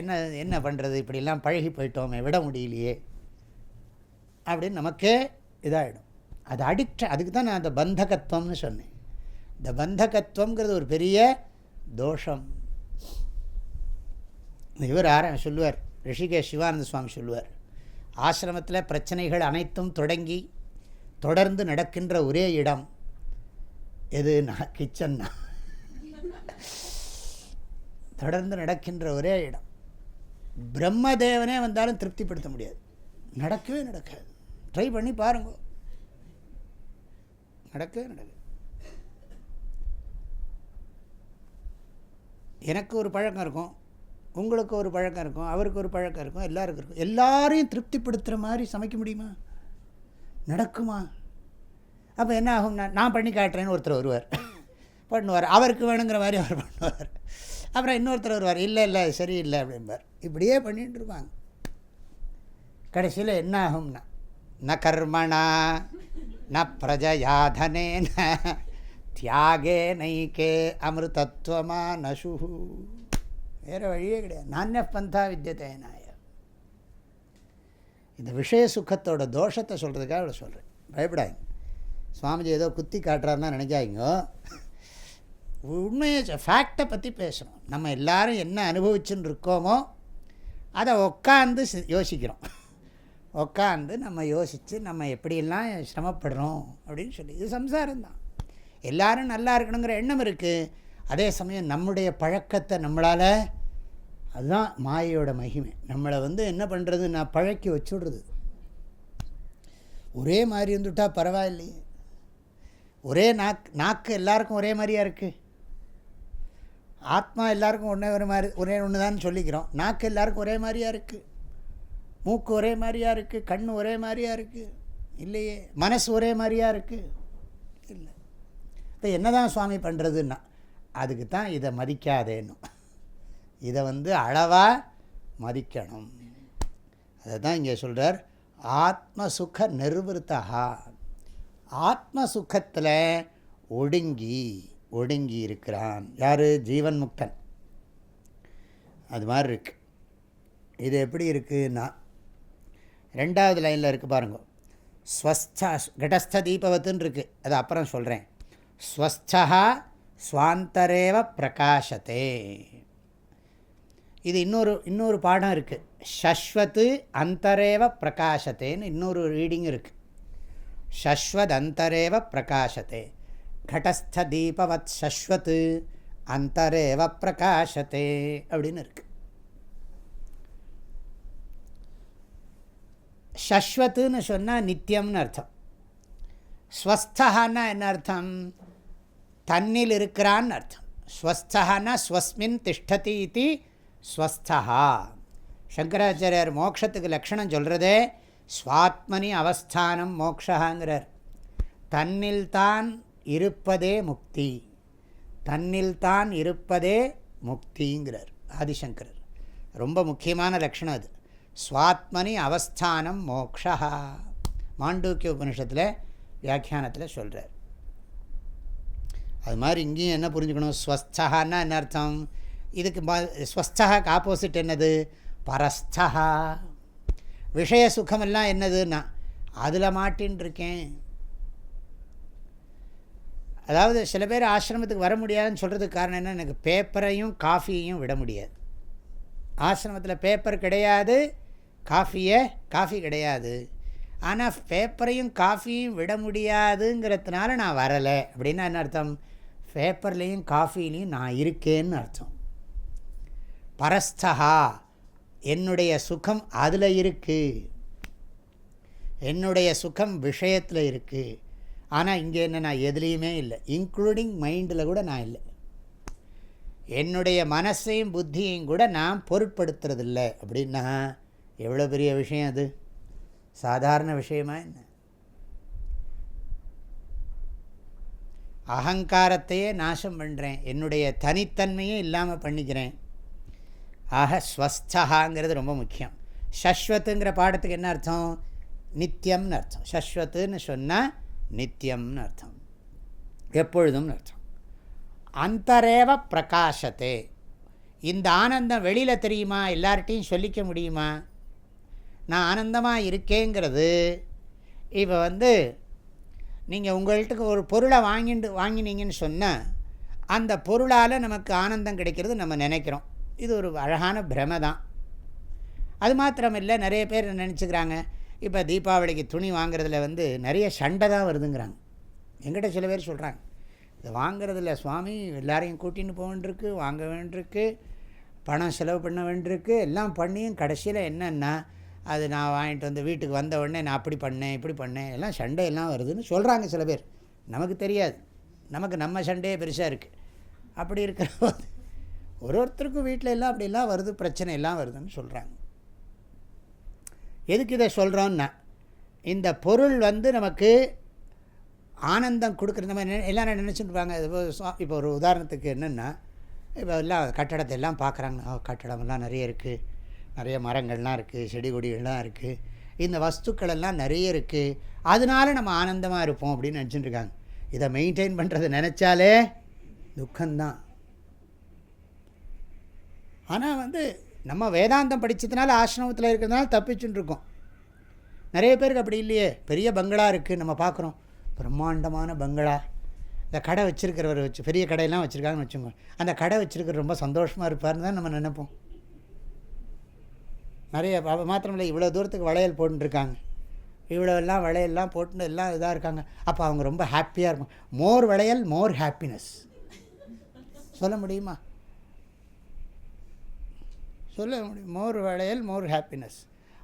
என்ன என்ன பண்ணுறது இப்படிலாம் பழகி போயிட்டோமே விட முடியலையே. அப்படின்னு நமக்கே இதாகிடும் அது அடிக்ட் அதுக்கு தான் நான் அந்த பந்தகத்துவம்னு சொன்னேன். இந்த பந்தகத்துவங்கிறது ஒரு பெரிய தோஷம். இவர் ஆர சொல்லுவார். ரிஷிகேஷ் சிவானந்த சுவாமி சொல்லுவார். ஆசிரமத்தில் பிரச்சனைகள் அனைத்தும் தொடங்கி தொடர்ந்து நடக்கின்ற ஒரே இடம் எது? நான் கிச்சன்னா தொடர்ந்து நடக்கின்ற ஒரே இடம். பிரம்மதேவனே வந்தாலும் திருப்திப்படுத்த முடியாது. நடக்கவே நடக்காது. ட்ரை பண்ணி பாருங்கள் நடக்கவே நடக்குது. எனக்கு ஒரு பழக்கம் இருக்கும் உங்களுக்கு ஒரு பழக்கம் இருக்கும் அவருக்கு ஒரு பழக்கம் இருக்கும் எல்லாருக்கும் இருக்கும். எல்லாரையும் திருப்திப்படுத்துகிற மாதிரி சமைக்க முடியுமா? நடக்குமா? அப்போ என்ன ஆகும்னா நான் பண்ணி காட்டுறேன்னு ஒருத்தர் வருவார். பண்ணுவார். அவருக்கு வேணுங்கிற மாதிரி அவர் பண்ணுவார். அப்புறம் இன்னொருத்தர் வருவார். இல்லை இல்லை சரியில்லை அப்படிம்பார். இப்படியே பண்ணிகிட்டு இருப்பாங்க. கடைசியில் என்ன ஆகும்னா ந கர்மணா ந பிரஜயாதனேன தியாகே நைக்கே அமிர்தத்வமா நசு வேறு வழியே கிடையாது நானிய பந்தா வித்தியதேனாய இந்த விஷய சுகத்தோட தோஷத்தை சொல்கிறதுக்காக இவ்வளோ சொல்கிறேன் பயப்படாங்க சுவாமிஜி ஏதோ குத்தி காட்டுறாருன்னா நினைக்காங்க உண்மையை ஃபேக்டை பற்றி பேசுகிறோம் நம்ம எல்லோரும் என்ன அனுபவிச்சுன்னு இருக்கோமோ அதை உட்காந்து யோசிக்கிறோம் உட்காந்து நம்ம யோசித்து நம்ம எப்படியெல்லாம் சிரமப்படுறோம் அப்படின்னு சொல்லி இது சம்சாரம் தான் எல்லோரும் நல்லா இருக்கணுங்கிற எண்ணம் இருக்குது அதே சமயம் நம்முடைய பழக்கத்தை நம்மளால் அதுதான் மாயையோட மகிமை. நம்மளை வந்து என்ன பண்ணுறது நான் பழக்கி வச்சுடுறது. ஒரே மாதிரி இருந்துட்டால் பரவாயில்லையே. ஒரே நாக் நாக்கு எல்லாருக்கும் ஒரே மாதிரியாக இருக்குது ஆத்மா எல்லாருக்கும் ஒன்றே ஒரு மாதிரி ஒரே ஒன்று தான் சொல்லிக்கிறோம். நாக்கு எல்லாருக்கும் ஒரே மாதிரியாக இருக்குது மூக்கு ஒரே மாதிரியாக இருக்குது கண் ஒரே மாதிரியாக இருக்குது இல்லையே? மனசு ஒரே மாதிரியாக இருக்குது இல்லை. இப்போ என்ன தான் சுவாமி பண்ணுறதுன்னா அதுக்கு தான் இதை மதிக்காதேன்னும் இதை வந்து அளவாக மதிக்கணும். அதை தான் இங்கே சொல்கிறார் ஆத்மசுக நிர்வத்தா ஆத்ம சுகத்தில் ஒடுங்கி ஒடுங்கி இருக்கிறான். யார்? ஜீவன் முக்தன். அது மாதிரி இருக்குது இது எப்படி இருக்குன்னா ரெண்டாவது லைனில் இருக்குது பாருங்க. ஸ்வஸ்தா கடஸ்த தீபவத்துன்னு இருக்குது அது அப்புறம் சொல்கிறேன் ஸ்வஸ்தா ஸ்வாந்தரேவ பிரகாஷத்தே இது இன்னொரு இன்னொரு பாடம் இருக்குது ஷஸ்வத்து அந்தரேவ பிரகாஷத்தேன்னு இன்னொரு ரீடிங் இருக்குது ஷஸ்வத் அந்தரேவ பிரகாஷத்தே கடஸ்த தீபவத் ஷஸ்வத் அந்தரேவ பிரகாஷத்தே அப்படின்னு இருக்குது ஷஸ்வத்துன்னு சொன்னால் நித்தியம்னு அர்த்தம். ஸ்வஸ்தகான்னா என்ன அர்த்தம்? தன்னில் இருக்கிறான்னு அர்த்தம். ஸ்வஸ்தகான்னா ஸ்வஸ்மின் திஷ்டதி இது ஸ்வஸ்தா சங்கராச்சாரியார் மோக்ஷத்துக்கு லக்ஷணம் சொல்கிறதே ஸ்வாத்மனி அவஸ்தானம் மோக்ஷாங்கிறார் தன்னில்தான் இருப்பதே முக்தி. தன்னில்தான் இருப்பதே முக்திங்கிறார் ஆதிசங்கரர். ரொம்ப முக்கியமான லக்ஷணம் அது. ஸ்வாத்மனி அவஸ்தானம் மோக்ஷா. மாண்டூக்கிய உபனிஷத்தில் வியாக்கியானத்தில் சொல்கிறார் அது மாதிரி இங்கேயும் என்ன புரிஞ்சுக்கணும்? ஸ்வஸ்தகான்னா என்ன அர்த்தம்? இதுக்கு ஸ்வஸ்தகாக்கு ஆப்போசிட் என்னது? பரஸ்தா விஷய சுகமெல்லாம் என்னதுன்னா அதில் மாட்டின்னு இருக்கேன் அதாவது சில பேர் ஆசிரமத்துக்கு வர முடியாதுன்னு சொல்கிறதுக்கு காரணம் என்ன எனக்கு பேப்பரையும் காஃபியையும் விட முடியாது. ஆசிரமத்தில் பேப்பர் கிடையாது காஃபியை காஃபி கிடையாது. ஆனால் பேப்பரையும் காஃபியும் விட முடியாதுங்கிறதுனால நான் வரலை. அப்படின்னா என்ன அர்த்தம்? பேப்பர்லேயும் காஃபிலையும் நான் இருக்கேன்னு அர்த்தம். பரஸ்தகா என்னுடைய சுகம் அதில் இருக்குது என்னுடைய சுகம் விஷயத்தில் இருக்குது ஆனால் இங்கே என்ன நான் எதுலேயுமே இல்லை. இன்க்ளூடிங் மைண்டில் கூட நான் இல்லை. என்னுடைய மனசையும் புத்தியையும் கூட நான் பொருட்படுத்துறதில்லை. அப்படின்னா எவ்வளோ பெரிய விஷயம் அது? சாதாரண விஷயமா என்ன? அகங்காரத்தையே நாசம் பண்ணுறேன் என்னுடைய தனித்தன்மையே இல்லாமல் பண்ணிக்கிறேன். ஆக ஸ்வஸ்தகாங்கிறது ரொம்ப முக்கியம். ஷஸ்வத்துங்கிற பாடத்துக்கு என்ன அர்த்தம்? நித்தியம்னு அர்த்தம். ஷஸ்வத்துன்னு சொன்னால் நித்தியம்னு அர்த்தம். எப்பொழுதும்னு அர்த்தம். அந்தரேவ பிரகாசத்தே. இந்த ஆனந்தம் வெளியில் தெரியுமா? எல்லார்ட்டையும் சொல்லிக்க முடியுமா? நான் ஆனந்தமாக இருக்கேங்கிறது இப்போ வந்து நீங்கள் உங்கள்கிட்ட ஒரு பொருளை வாங்கிட்டு வாங்கினீங்கன்னு சொன்னால் அந்த பொருளால் நமக்கு ஆனந்தம் கிடைக்கிறது நம்ம நினைக்கிறோம். இது ஒரு அழகான பிரமை தான் அது மாத்திரமில்லை நிறைய பேர் நினச்சிக்கிறாங்க இப்போ தீபாவளிக்கு துணி வாங்குறதுல வந்து நிறைய சண்டை தான் வருதுங்கிறாங்க. எங்கிட்ட சில பேர் சொல்கிறாங்க இதை வாங்குறதில்ல சுவாமி எல்லாரையும் கூட்டின்னு போக வேண்டியிருக்கு வாங்க வேண்டியிருக்கு பணம் செலவு பண்ண வேண்டியிருக்கு எல்லாம் பண்ணியும் கடைசியில் என்னென்னா அது நான் வாங்கிட்டு வந்து வீட்டுக்கு வந்த உடனே நான் அப்படி பண்ணேன் இப்படி பண்ணேன். எல்லாம் சண்டையெல்லாம் வருதுன்னு சொல்கிறாங்க சில பேர். நமக்கு தெரியாது. நமக்கு நம்ம சண்டையே பெருசாக இருக்குது அப்படி இருக்கிற போது ஒரு ஒருத்தருக்கும் வீட்டில் எல்லாம் அப்படிலாம் வருது பிரச்சனை எல்லாம் வருதுன்னு சொல்கிறாங்க எதுக்கு இதை சொல்கிறோன்னா இந்த பொருள் வந்து நமக்கு ஆனந்தம் கொடுக்குற நம்ம எல்லாரும் நினச்சிட்டுருப்பாங்க இப்போ ஒரு உதாரணத்துக்கு என்னென்னா இப்போ எல்லாம் கட்டடத்தை எல்லாம் பார்க்குறாங்க. கட்டடமெல்லாம் நிறைய இருக்குது நிறைய மரங்கள்லாம் இருக்குது செடி கொடிகள்லாம் இருக்குது இந்த வஸ்துக்களெல்லாம் நிறைய இருக்குது அதனால நம்ம ஆனந்தமாக இருப்போம் அப்படின்னு நினச்சிட்டுருக்காங்க இதை மெயின்டைன் பண்ணுறதை நினச்சாலே துக்கம்தான். ஆனால் வந்து நம்ம வேதாந்தம் படித்ததுனால ஆசிரமத்தில் இருக்கிறதுனால தப்பிச்சுட்டுருக்கோம் நிறைய பேருக்கு அப்படி இல்லையே. பெரிய பங்களா இருக்குது நம்ம பார்க்குறோம். பிரம்மாண்டமான பங்களா. இந்த கடை வச்சுருக்கிறவர் வச்சு பெரிய கடையெல்லாம் வச்சுருக்காங்கன்னு வச்சுக்கோங்க. அந்த கடை வச்சுருக்கிற ரொம்ப சந்தோஷமாக இருப்பார்னு தான் நம்ம நினைப்போம். நிறைய மாத்திரமில்லை இவ்வளோ தூரத்துக்கு வளையல் போட்டுருக்காங்க. இவ்வளோ எல்லாம் வளையல்லாம் போட்டு எல்லாம் இதாக இருக்காங்க. அப்போ அவங்க ரொம்ப ஹாப்பியாக இருக்கும் மோர் வளையல் மோர் ஹாப்பினஸ் சொல்ல முடியுமா? சொல்ல முடியும். மோர் வளையல் மோர் ஹாப்பினஸ்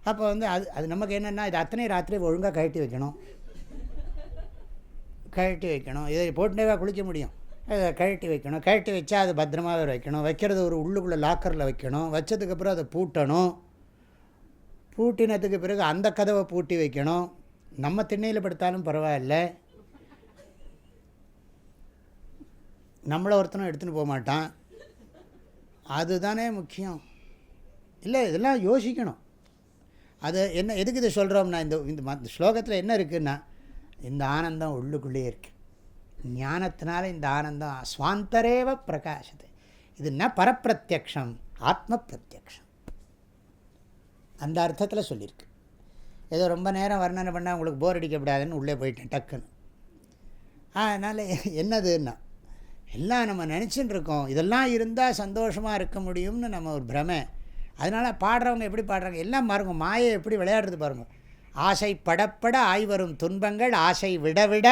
அப்போ வந்து அது அது நமக்கு என்னென்னா இது அத்தனை ராத்திரி ஒழுங்காக கழட்டி வைக்கணும். கழட்டி வைக்கணும். இதை போட்டுனேவா குளிக்க முடியும். அதை கழட்டி வைக்கணும். கழட்டி வச்சா அது பத்திரமாக வைக்கணும். வைக்கிறது ஒரு உள்ளுக்குள்ளே லாக்கரில் வைக்கணும். வச்சதுக்கப்புறம் அதை பூட்டணும். பூட்டினதுக்கு பிறகு அந்த கதவை பூட்டி வைக்கணும். நம்ம திண்ணையில் படுத்தாலும் பரவாயில்ல. நம்மளை ஒருத்தனும் எடுத்துன்னு போக மாட்டான். அதுதானே முக்கியம். இல்லை இதெல்லாம் யோசிக்கணும். அது என்ன எதுக்கு இதை சொல்கிறோம்னா இந்த இந்த ஸ்லோகத்தில் என்ன இருக்குன்னா இந்த ஆனந்தம் உள்ளுக்குள்ளேயே இருக்குது ஞானத்தினால இந்த ஆனந்தம் ஸ்வாந்தரேவ பிரகாசது இது ந பரப்பிரத்யக்ஷம்? ஆத்ம பிரத்யக்ஷம். அந்த அர்த்தத்தில் சொல்லியிருக்கு ஏதோ ரொம்ப நேரம் வர்ணனை பண்ணால் உங்களுக்கு போர் அடிக்கப்படாதுன்னு உள்ளே போயிட்டேன் டக்குன்னு. அதனால் என்னதுன்னா எல்லாம் நம்ம நினச்சின்னு இருக்கோம். இதெல்லாம் இருந்தால் சந்தோஷமாக இருக்க முடியும்னு நம்ம ஒரு பிரமை. அதனால் பாடுறவங்க எப்படி பாடுறாங்க? எல்லாம் பாருங்க மாயை எப்படி விளையாடுறது பாருங்கள் ஆசை படப்பட ஆய்வரும் துன்பங்கள் ஆசை விட விட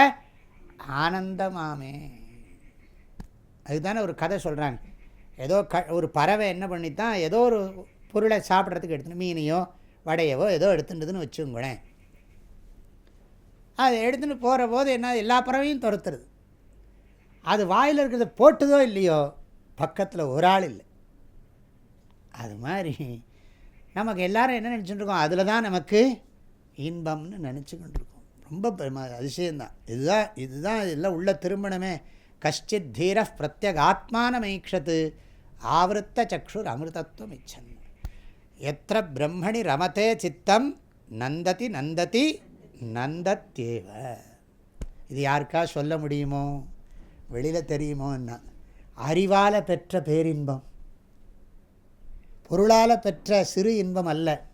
ஆனந்தமாமே. அதுதானே ஒரு கதை சொல்கிறாங்க ஏதோ க ஒரு பறவை என்ன பண்ணித்தான் ஏதோ ஒரு பொருளை சாப்பிட்றதுக்கு எடுத்துன்னு மீனையோ வடையவோ ஏதோ எடுத்துட்டுதுன்னு வச்சுங்களேன் அது எடுத்துன்னு போகிற போது என்ன எல்லா பறவையும் துரத்துறது. அது வாயில் இருக்கிறத போட்டுதோ இல்லையோ பக்கத்தில் ஒரு ஆள் இல்லை. அது மாதிரி நமக்கு எல்லோரும் என்ன நினச்சிட்டுருக்கோம் அதில் தான் நமக்கு இன்பம்னு நினச்சிக்கிட்டு இருக்கோம். ரொம்ப அதிசயம்தான். இதுதான் இதுதான் இதெல்லாம் உள்ள திருமணமே. கஷ்டித் தீர பிரத்யேக ஆத்மான மைக்ஷத்து ஆவருத்த சக்ஷுர் அமிர்தத்துவம் இச்சன் எத்த பிரம்மணி ரமத்தே சித்தம் நந்ததி நந்ததி நந்தத்தேவ. இது யாருக்கா சொல்ல முடியுமோ? வெளியில் தெரியுமோன்னா அறிவால் பெற்ற பேரின்பம். பொருளால் பெற்ற சிறு இன்பம் அல்ல.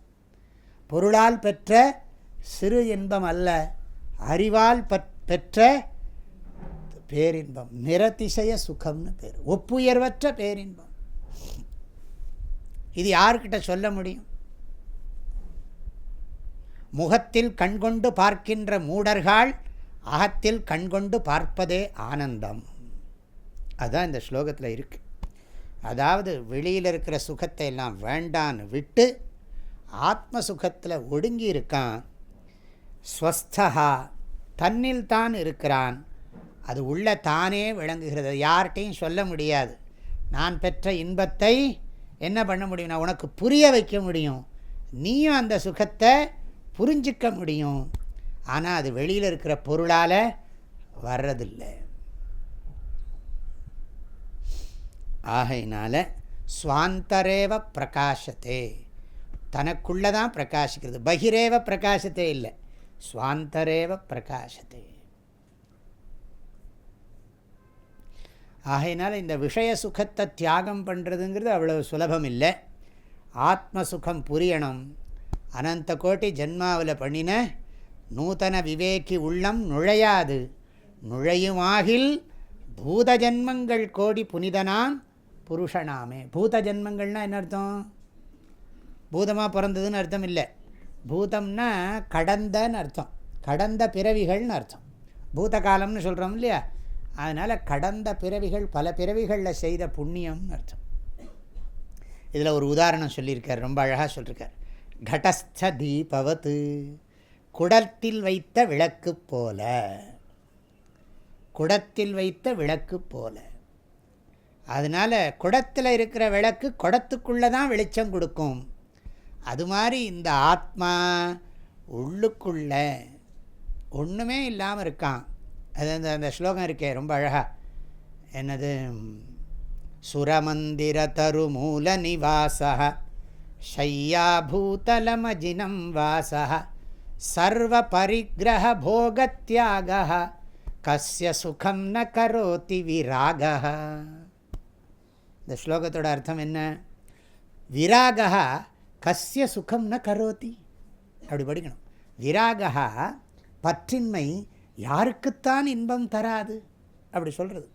பொருளால் பெற்ற சிறு இன்பம் அல்ல. அறிவால் பெற்ற பேரின்பம். நிரதிசய சுகம்னு பேர். ஒப்புயர்வற்ற பேரின்பம். இது யார்கிட்ட சொல்ல முடியும்? முகத்தில் கண்கொண்டு பார்க்கின்ற மூடர்கள் அகத்தில் கண்கொண்டு பார்ப்பதே ஆனந்தம். அதுதான் இந்த ஸ்லோகத்தில் இருக்குது அதாவது வெளியில் இருக்கிற சுகத்தை எல்லாம் வேண்டான்னு விட்டு ஆத்ம சுகத்தில் ஒடுங்கி இருக்கான். ஸ்வஸ்தகா தன்னில் தான் இருக்கிறான். அது உள்ள தானே விளங்குகிறது. யார்கிட்டையும் சொல்ல முடியாது. நான் பெற்ற இன்பத்தை என்ன பண்ண முடியும்னா உனக்கு புரிய வைக்க முடியும். நீயும் அந்த சுகத்தை புரிஞ்சிக்க முடியும். ஆனால் அது வெளியில் இருக்கிற பொருளால் வர்றதில்லை. ஆகையினால் சுவாந்தரேவ பிரகாசத்தே. தனக்குள்ளே தான் பிரகாசிக்கிறது. பகிரேவ பிரகாசத்தே இல்லை. ஸ்வாந்தரேவ பிரகாசத்தே. ஆகையினால் இந்த விஷய சுகத்தை தியாகம் பண்ணுறதுங்கிறது அவ்வளோ சுலபம் இல்லை ஆத்ம சுகம் புரியணும். அனந்த கோட்டி ஜென்மாவில் பண்ணின நூதன விவேக்கி உள்ளம் நுழையாது. நுழையுமாகில் பூத ஜென்மங்கள் கோடி புனிதனாம் புருஷனாமே. பூத ஜென்மங்கள்னால் என்ன அர்த்தம்? பூதமாக பிறந்ததுன்னு அர்த்தம் இல்லை பூதம்னா கடந்தன்னு அர்த்தம். கடந்த பிறவிகள்னு அர்த்தம். பூத காலம்னு சொல்கிறோம் இல்லையா? அதனால் கடந்த பிறவிகள் பல பிறவிகளில் செய்த புண்ணியம்னு அர்த்தம். இதில் ஒரு உதாரணம் சொல்லியிருக்கார் ரொம்ப அழகாக சொல்லியிருக்கார் கடஸ்த தீபவத்து குடத்தில் வைத்த விளக்கு போல குடத்தில் வைத்த விளக்கு போல. அதனால் குடத்தில் இருக்கிற விளக்கு குடத்துக்குள்ளே தான் வெளிச்சம் கொடுக்கும். அது மாதிரி இந்த ஆத்மா உள்ளுக்குள்ள ஒன்றுமே இல்லாமல் இருக்கான். அது அந்த அந்த ஸ்லோகம் இருக்கே ரொம்ப அழகாக என்னது? சுரமந்திர தருமூல நிவாசா ஷையாபூதலமஜினம் வாச சர்வ பரிகிரக போகத்தியாக கஸ்ய சுகம் ந கரோதி விராக இந்த ஸ்லோகத்தோட அர்த்தம் என்ன? விராகா கஸ்ய சுகம் ந கரோதி அப்படி படிக்கணும். விராகா பற்றின்மை யாருக்குத்தான் இன்பம் தராது? அப்படி சொல்கிறது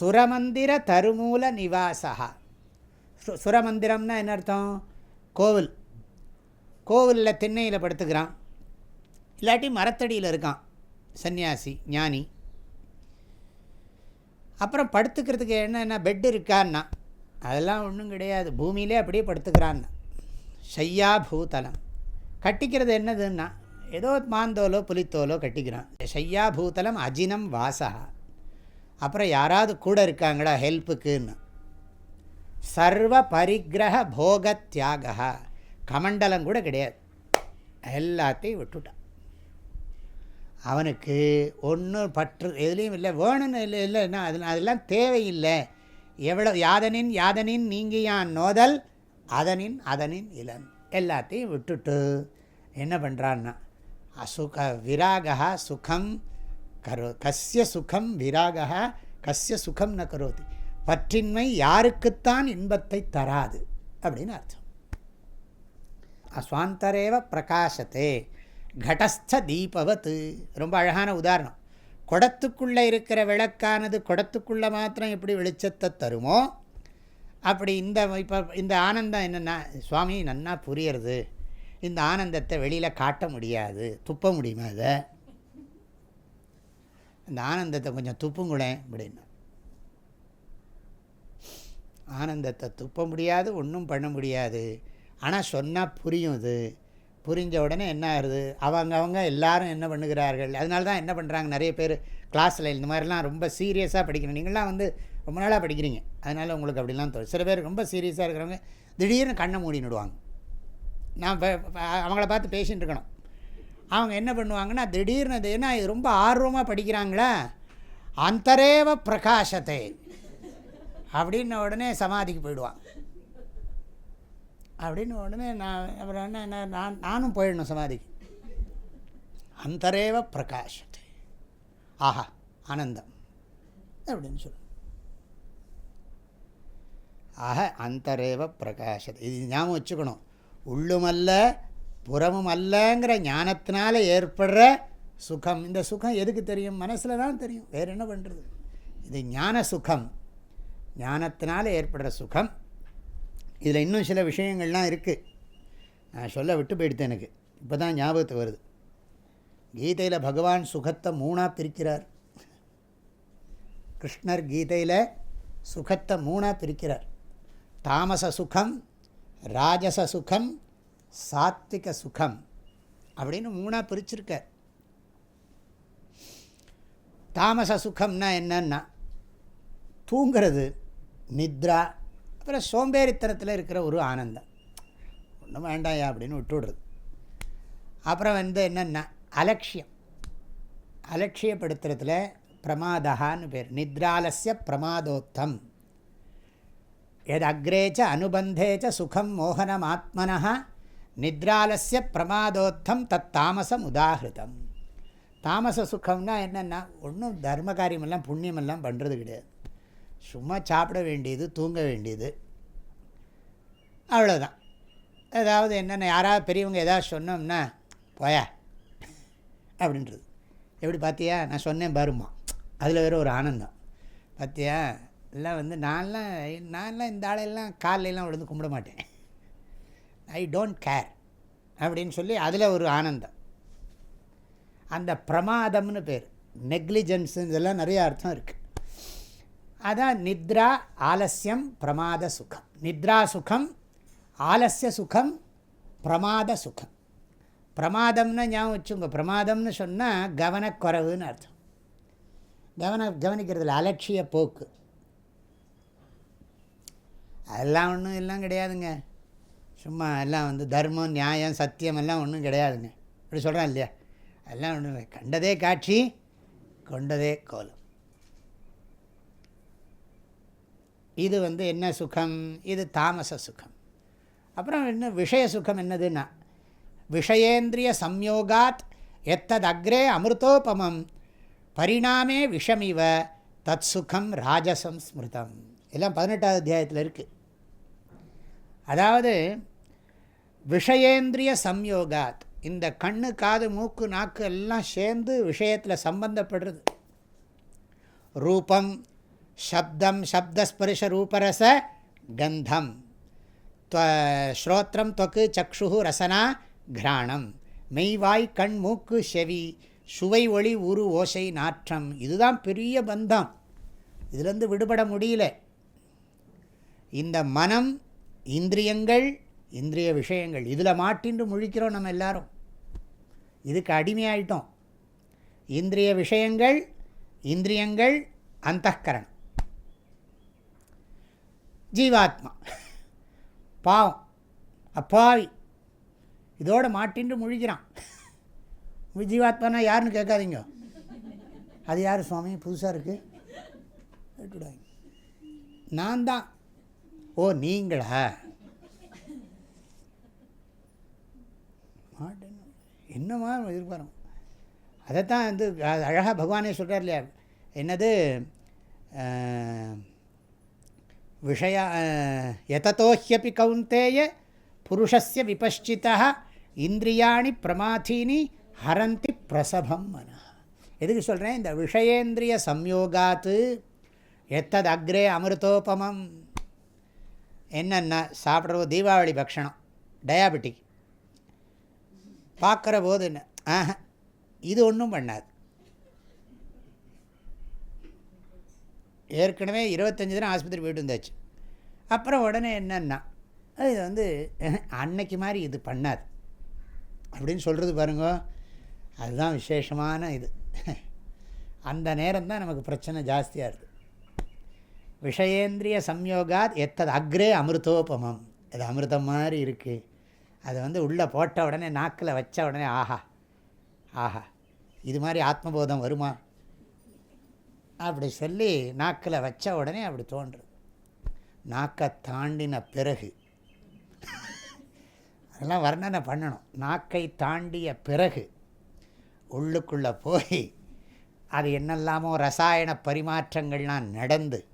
சுரமந்திர தருமூல நிவாசா சுரமந்திரம்னா என்ன அர்த்தம்? கோவில். கோவிலில் திண்ணையில் படுத்துக்கிறான். இல்லாட்டி மரத்தடியில் இருக்கான். சன்னியாசி ஞானி. அப்புறம் படுத்துக்கிறதுக்கு என்னென்ன பெட் இருக்கான்னா அதெல்லாம் ஒன்றும் கிடையாது. பூமியிலே அப்படியே படுத்துக்கிறான்னா. ஷையா பூதலம் கட்டிக்கிறது என்னதுன்னா ஏதோ மாந்தோலோ புலித்தோலோ கட்டிக்கிறான். ஷையா பூதலம் அஜினம் வாசா. அப்புறம் யாராவது கூட இருக்காங்களா ஹெல்ப்புக்குன்னு. சர்வ பரிகிரக போக தியாகா கமண்டலம் கூட கிடையாது. எல்லாத்தையும் விட்டுட்டான். அவனுக்கு ஒன்றும் பற்று எதுலேயும் இல்லை. வேணும்னு இல்லை இல்லைன்னா அது அதெல்லாம் தேவையில்லை. எவ்வளோ யாதனின் யாதனின் நீங்கியான் நோதல் அதனின் அதனின் இளன். எல்லாத்தையும் விட்டுட்டு என்ன பண்ணுறான்னா அசுக விராகா சுகம் கரோ கஸ்ய சுகம் விராகா கஸ்ய சுகம் ந கரோதி. பற்றின்மை யாருக்குத்தான் இன்பத்தை தராது அப்படின்னு அர்த்தம். அஸ்வாந்தரேவ பிரகாசத்தே கடஸ்த தீபவத்து ரொம்ப அழகான உதாரணம். குடத்துக்குள்ளே இருக்கிற விளக்கானது குடத்துக்குள்ளே மாத்திரம் எப்படி வெளிச்சத்தை தருமோ அப்படி இந்த இப்போ இந்த ஆனந்தம் என்னென்னா சுவாமி நன்னா புரியறது. இந்த ஆனந்தத்தை வெளியில் காட்ட முடியாது. துப்ப முடியுமா அதை இந்த ஆனந்தத்தை கொஞ்சம் துப்புங்குளேன் அப்படின்னா. ஆனந்தத்தை துப்ப முடியாது ஒன்றும் பண்ண முடியாது. ஆனால் சொன்னால் புரியும் இது. புரிஞ்ச உடனே என்ன ஆகுது? அவங்க அவங்க எல்லாரும் என்ன பண்ணுகிறார்கள்? அதனால தான் என்ன பண்ணுறாங்க நிறைய பேர் கிளாஸில் இந்த மாதிரிலாம் ரொம்ப சீரியஸாக படிக்கணும். நீங்களாம் வந்து ரொம்ப நாளாக படிக்கிறீங்க. அதனால் உங்களுக்கு அப்படிலாம் தோணும் சில பேர் ரொம்ப சீரியஸாக இருக்கிறவங்க திடீர்னு கண்ணை மூடினுடுவாங்க நான் அவங்கள பார்த்து பேசிகிட்டு இருக்கணும். அவங்க என்ன பண்ணுவாங்கன்னா திடீர்னு அது ஏன்னா இது ரொம்ப ஆர்வமாக படிக்கிறாங்களா அந்தரேவ பிரகாசத்தை அப்படின்ன உடனே சமாதிக்கு போயிடுவான். அப்படின்னு உடனே நான் அப்புறம் என்ன நான் நானும் போயிடணும் சமாதிக்கு. அந்தரேவ பிரகாசத்தை ஆஹா ஆனந்தம் அப்படின்னு சொல்லு ஆக அந்தரேவ பிரகாசத்தை இது ஞாபகம் வச்சுக்கணும். உள்ளுமல்ல புறமும் அல்லங்கிற ஞானத்தினால ஏற்படுற சுகம். இந்த சுகம் எதுக்கு தெரியும்? மனசில் தான் தெரியும். வேறு என்ன பண்ணுறது இது ஞான சுகம். ஞானத்தினால ஏற்படுற சுகம். இதில் இன்னும் சில விஷயங்கள்லாம் இருக்குது நான் சொல்ல விட்டு போயிடுத்து எனக்கு. இப்போ தான் ஞாபகத்துக்கு வருது. கீதையில் பகவான் சுகத்தை மூணாக பிரிக்கிறார். கிருஷ்ணர் கீதையில் சுகத்தை மூணாக பிரிக்கிறார். தாமச சுகம் ராஜச சுகம் சாத்விக சுகம் அப்படின்னு மூணாக பிரிச்சிருக்க தாமச சுகம்னா என்னன்னா தூங்கிறது நித்ரா அப்புறம் சோம்பேறித்தனத்தில் இருக்கிற ஒரு ஆனந்தம். ஒன்றும் வேண்டாயா அப்படின்னு விட்டுவிடுறது. அப்புறம் வந்து என்னென்னா அலட்சியம். அலட்சியப்படுத்துறதுல பிரமாதகான்னு பேர். நித்ராலசிய பிரமாதோத்தம். எது அனுபந்தே அனுபந்தேச்ச சுகம் மோகனம் ஆத்மனா நித்ராலசிய பிரமாதோத்தம் தத் தாமசம் உதாகிருதம் தாமச சுகம்னா என்னென்னா ஒன்றும் தர்ம காரியமெல்லாம் புண்ணியமெல்லாம் பண்ணுறது கிடையாது. சும்மா சாப்பிட வேண்டியது தூங்க வேண்டியது. அவ்வளோதான் ஏதாவது என்னென்ன யாராவது பெரியவங்க ஏதாவது சொன்னோம்னா போயா அப்படின்றது. எப்படி பார்த்தியா? நான் சொன்னேன் பருமா அதில் வேறு ஒரு ஆனந்தம். பார்த்தியா? எல்லாம் வந்து நான்லாம் நான்லாம் இந்த ஆளையெல்லாம் காலையெல்லாம் விழுந்து கும்பிட மாட்டேன். ஐ டோன்ட் கேர் அப்படின்னு சொல்லி அதில் ஒரு ஆனந்தம். அந்த பிரமாதம்னு பேர். நெக்லிஜென்ஸ் இதெல்லாம் நிறைய அர்த்தம் இருக்குது அதான் நித்ரா ஆலசியம் பிரமாத சுகம். நித்ரா சுகம் ஆலசிய சுகம் பிரமாத சுகம். பிரமாதம்னு ஞாபகம் வச்சுங்க பிரமாதம்னு சொன்னால் கவனக்குறைவுன்னு அர்த்தம். கவன கவனிக்கிறதுல அலட்சிய போக்கு. அதெல்லாம் ஒன்றும் எல்லாம் கிடையாதுங்க. சும்மா எல்லாம் வந்து தர்மம் நியாயம் சத்தியம் எல்லாம் ஒன்றும் கிடையாதுங்க. இப்படி சொல்கிறான் இல்லையா? அதெல்லாம் ஒன்றும் கண்டதே காட்சி கொண்டதே கோலம். இது வந்து என்ன சுகம்? இது தாமச சுகம். அப்புறம் என்ன விஷய சுகம் என்னதுன்னா விஷயேந்திரிய சம்யோகாத் எத்தது அக்ரே அமிர்தோபமம் பரிணாமே விஷமிவ தத் சுகம் ராஜசம் ஸ்மிருதம் எல்லாம் பதினெட்டாவது அத்தியாயத்தில் இருக்குது அதாவது விஷயேந்திரிய சம்யோகாத். இந்த கண்ணு காது மூக்கு நாக்கு எல்லாம் சேர்ந்து விஷயத்தில் சம்பந்தப்படுறது. ரூபம் சப்தம் சப்தஸ்பரிஷ ரூபரச கந்தம். ஸ்ரோத்திரம் தொக்கு சக்ஷு ரசனா கிராணம். மெய்வாய் கண் மூக்கு செவி சுவை ஒளி உரு ஓசை நாற்றம். இதுதான் பெரிய பந்தம். இதுலேருந்து விடுபட முடியல. இந்த மனம் இந்திரியங்கள் இந்திரிய விஷயங்கள். இதில் மாட்டின்று முழிக்கிறோம் நம்ம எல்லாரும். இதுக்கு அடிமையாயிட்டோம். இந்திரிய விஷயங்கள் இந்திரியங்கள் அந்தகரணம் ஜீவாத்மா. பாவம். அப்பாவி. இதோடு மாட்டின்று முழிக்கிறான். ஜீவாத்மானா யாருன்னு கேட்காதீங்க. அது யார் சுவாமி? புதுசாக இருக்குது நான் தான். ஓ நீங்களா? மாட்டேன் என்னமா எதிர்பாரும் அதைத்தான் வந்து அழகாக பகவானே சொல்கிறார் இல்லையா? என்னது? விஷய எதத்தோஹியப்பி கவுந்தேய புருஷஸ்ய விபஷ்சிதா இந்திரியாணி பிரமாதீனி ஹரந்தி பிரசபம் மன எதுக்கு சொல்கிறேன் இந்த விஷயேந்திரிய சம்யோகாத்து எத்தது அக்ரே அமிர்தோபமம். என்னென்ன சாப்பிட்ற தீபாவளி பக்ஷணம் டயாபெட்டிக் பார்க்குற போது என்ன ஆஹ இது ஒன்றும் பண்ணாது. ஏற்கனவே இருபத்தஞ்சி தினம் ஆஸ்பத்திரி போயிட்டு வந்தாச்சு. அப்புறம் உடனே என்னென்னா இது வந்து அன்னைக்கு மாதிரி இது பண்ணாது. அப்படின்னு சொல்கிறது பாருங்க அதுதான் விசேஷமான இது. அந்த நேரம் தான் நமக்கு பிரச்சனை ஜாஸ்தியாக இருக்குது விஷயேந்திரிய சம்யோகாத் எத்தது அக்ரே அமிர்தோபமம். அது அமிர்தம் மாதிரி இருக்குது அதை வந்து உள்ளே போட்ட உடனே நாக்கில் வச்ச உடனே ஆஹா ஆஹா இது மாதிரி ஆத்மபோதம் வருமா? அப்படி சொல்லி நாக்கில் வச்ச உடனே அப்படி தோன்றும். நாக்கை தாண்டின பிறகு. அதெல்லாம் வர்ணனை பண்ணணும். நாக்கை தாண்டிய பிறகு உள்ளுக்குள்ளே போய் அது என்னெல்லாமோ ரசாயன பரிமாற்றங்கள்லாம் நடந்து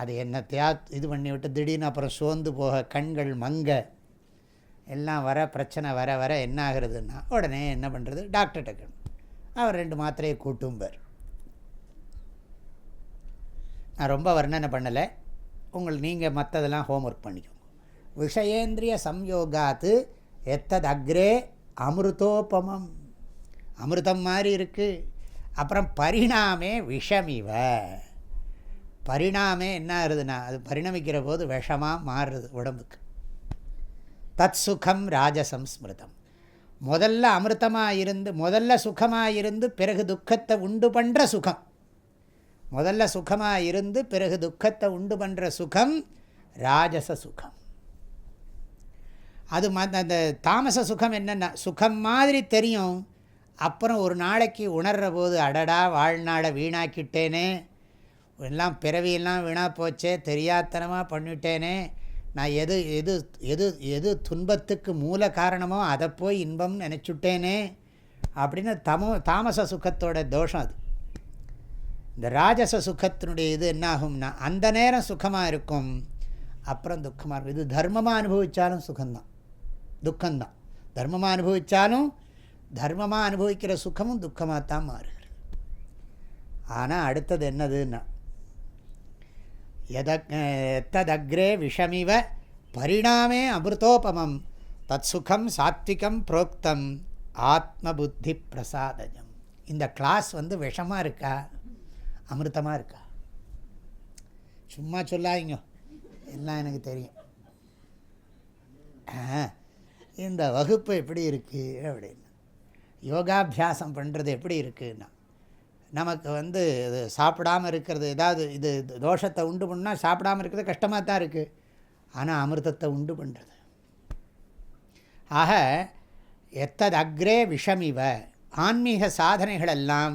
அது என்ன தியா இது பண்ணி விட்டு திடீர்னு அப்புறம் சோர்ந்து போக கண்கள் மங்க எல்லாம் வர பிரச்சனை வர வர என்ன ஆகுறதுன்னா உடனே என்ன பண்ணுறது டாக்டர் டக்குன்னு அவர் ரெண்டு மாத்திரையை கூட்டும்பர். நான் ரொம்ப வர்ணனை பண்ணலை. உங்கள் நீங்கள் மற்றதெல்லாம் ஹோம்ஒர்க் பண்ணிக்கோங்க. விஷயேந்திரிய சம்யோகாத்து எத்தது அக்ரே அமிர்தோபமம். அமிர்தம் மாதிரி இருக்குது அப்புறம் பரிணாமே விஷமிவ. பரிணாமே என்ன ஆகுதுன்னா அது பரிணமிக்கிற போது விஷமாக மாறுறது உடம்புக்கு. தத் சுகம் ராஜசம் ஸ்மிருதம் முதல்ல அமிர்தமாக இருந்து முதல்ல சுகமாக இருந்து பிறகு துக்கத்தை உண்டு பண்ணுற சுகம். முதல்ல சுகமாக இருந்து பிறகு துக்கத்தை உண்டு பண்ணுற சுகம் ராஜச சுகம். அது ம அந்த தாமச சுகம் என்னென்னா சுகம் மாதிரி தெரியும். அப்புறம் ஒரு நாளைக்கு உணர்கிற போது அடடா வாழ்நாளை வீணாக்கிட்டேனே. எல்லாம் பிறவியெல்லாம் வீணாக போச்சே தெரியாத்தனமாக பண்ணிட்டேனே. நான் எது எது எது எது துன்பத்துக்கு மூல காரணமோ அதை போய் இன்பம் நினச்சுட்டேனே. அப்படின்னு தமோ தாமச சுகத்தோட தோஷம் அது. இந்த ராஜச சுகத்தினுடைய இது என்னாகும்னா அந்த நேரம் சுகமாக இருக்கும். அப்புறம் துக்கமாக இருக்கும். இது தர்மமாக அனுபவித்தாலும் சுகம்தான். துக்கம்தான். தர்மமாக அனுபவித்தாலும் தர்மமாக அனுபவிக்கிற சுகமும் துக்கமாக தான் மாறுகிறது. ஆனால் அடுத்தது என்னதுன்னா எத்ததக்ரே விஷமிவ பரிணாமே அமிர்தோபமம் தத் சுகம் சாத்விகம் புரோக்தம் ஆத்ம புத்தி பிரசாதஜம் இந்த கிளாஸ் வந்து விஷமாக இருக்கா? அமிர்தமாக இருக்கா? சும்மா சொல்லாதீங்க எல்லாம் எனக்கு தெரியும் இந்த வகுப்பு எப்படி இருக்குது அப்படின்னு யோகாபியாசம் பண்ணுறது எப்படி இருக்குன்னா நமக்கு வந்து இது சாப்பிடாமல் இருக்கிறது ஏதாவது இது தோஷத்தை உண்டு பண்ணால் சாப்பிடாமல் இருக்கிறது கஷ்டமாக தான் இருக்குது ஆனால் அமிர்தத்தை உண்டு பண்ணுறது ஆக எத்தது அக்ரே விஷமிவ. ஆன்மீக சாதனைகளெல்லாம்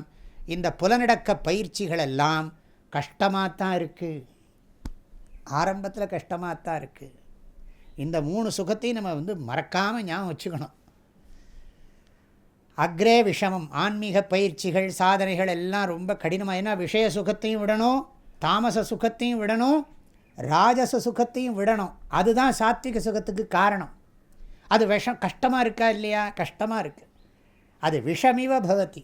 இந்த புலனடக்க பயிற்சிகளெல்லாம் கஷ்டமாக தான் இருக்குது ஆரம்பத்தில் கஷ்டமாக தான் இருக்குது இந்த மூணு சுகத்தையும் நம்ம வந்து மறக்காமல் ஞாபகம் வச்சுக்கணும். அக்ரே விஷமம் ஆன்மீக பயிற்சிகள் சாதனைகள் எல்லாம் ரொம்ப கடினமாக ஏன்னா விஷய சுகத்தையும் விடணும் தாமச சுகத்தையும் விடணும் ராஜச சுகத்தையும் விடணும். அதுதான் சாத்விக சுகத்துக்கு காரணம். அது விஷம் கஷ்டமாக இருக்கா இல்லையா? கஷ்டமாக இருக்குது அது விஷமிவ பவதி.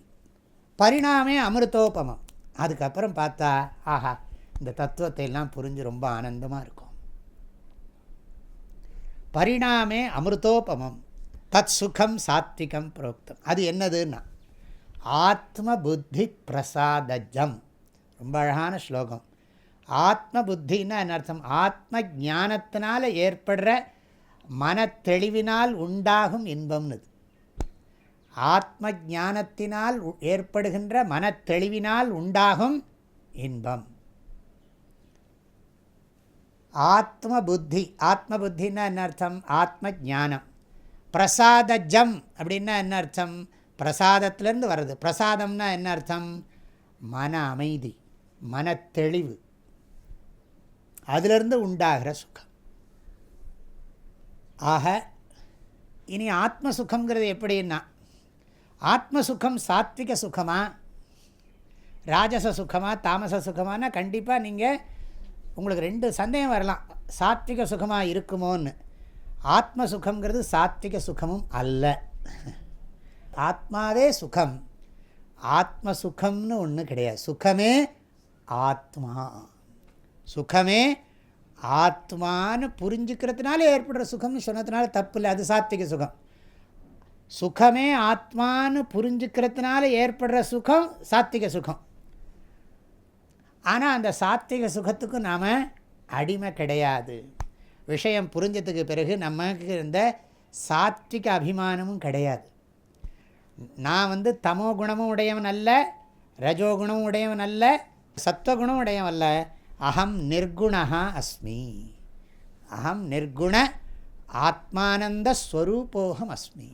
பரிணாமே அமிர்தோபமம். அதுக்கப்புறம் பார்த்தா ஆஹா இந்த தத்துவத்தை எல்லாம் புரிஞ்சு ரொம்ப ஆனந்தமாக இருக்கும். பரிணாமே அமிர்தோபமம். தத் சுகம் சாத்விகம் புரோக்தம். அது என்னதுன்னா ஆத்ம புத்தி பிரசாதஜம் ரொம்ப அழகான ஸ்லோகம். ஆத்ம புத்தின்னா என்ன அர்த்தம்? ஆத்ம ஜானத்தினால் ஏற்படுற மனத்தெளிவினால் உண்டாகும் இன்பம்னு ஆத்ம ஜானத்தினால் ஏற்படுகின்ற மனத்தெளிவினால் உண்டாகும் இன்பம். ஆத்ம புத்தி ஆத்ம புத்தின்னா என்ன அர்த்தம்? ஆத்ம ஜானம் பிரசாதஜம் அப்படின்னா என்ன அர்த்தம்? பிரசாதத்துலேருந்து வருது பிரசாதம்னா என்ன அர்த்தம்? மன அமைதி மன தெளிவு. அதிலிருந்து உண்டாகிற சுகம். ஆக இனி ஆத்ம சுகங்கிறது எப்படின்னா ஆத்ம சுகம் சாத்விக சுகமாக ராஜச சுகமாக தாமச சுகமானா கண்டிப்பாக நீங்கள் உங்களுக்கு ரெண்டு சந்தேகம் வரலாம். சாத்விக சுகமாக இருக்குமோன்னு. ஆத்ம சுகங்கிறது சாத்விக சுகமும் அல்ல. ஆத்மாவே சுகம். ஆத்ம சுகம்னு ஒன்று கிடையாது. சுகமே ஆத்மா. சுகமே ஆத்மான்னு புரிஞ்சுக்கிறதுனால ஏற்படுற சுகம்னு சொன்னதுனால தப்பு இல்லை அது சாத்விக சுகம். சுகமே ஆத்மான்னு புரிஞ்சுக்கிறதுனால ஏற்படுற சுகம் சாத்விக சுகம். ஆனால் அந்த சாத்விக சுகத்துக்கு நாம் அடிமை கிடையாது. விஷயம் புரிஞ்சதுக்கு பிறகு நமக்கு இந்த சாத்விக அபிமானமும் கிடையாது. நான் வந்து தமோ குணமும் உடையவன் அல்ல ரஜோகுணமும் உடையவன் அல்ல சத்வகுணம் உடையவன் அல்ல அகம் நிர்குணா அஸ்மி. அகம் நிர்குண ஆத்மானந்த ஸ்வரூபோகம் அஸ்மி.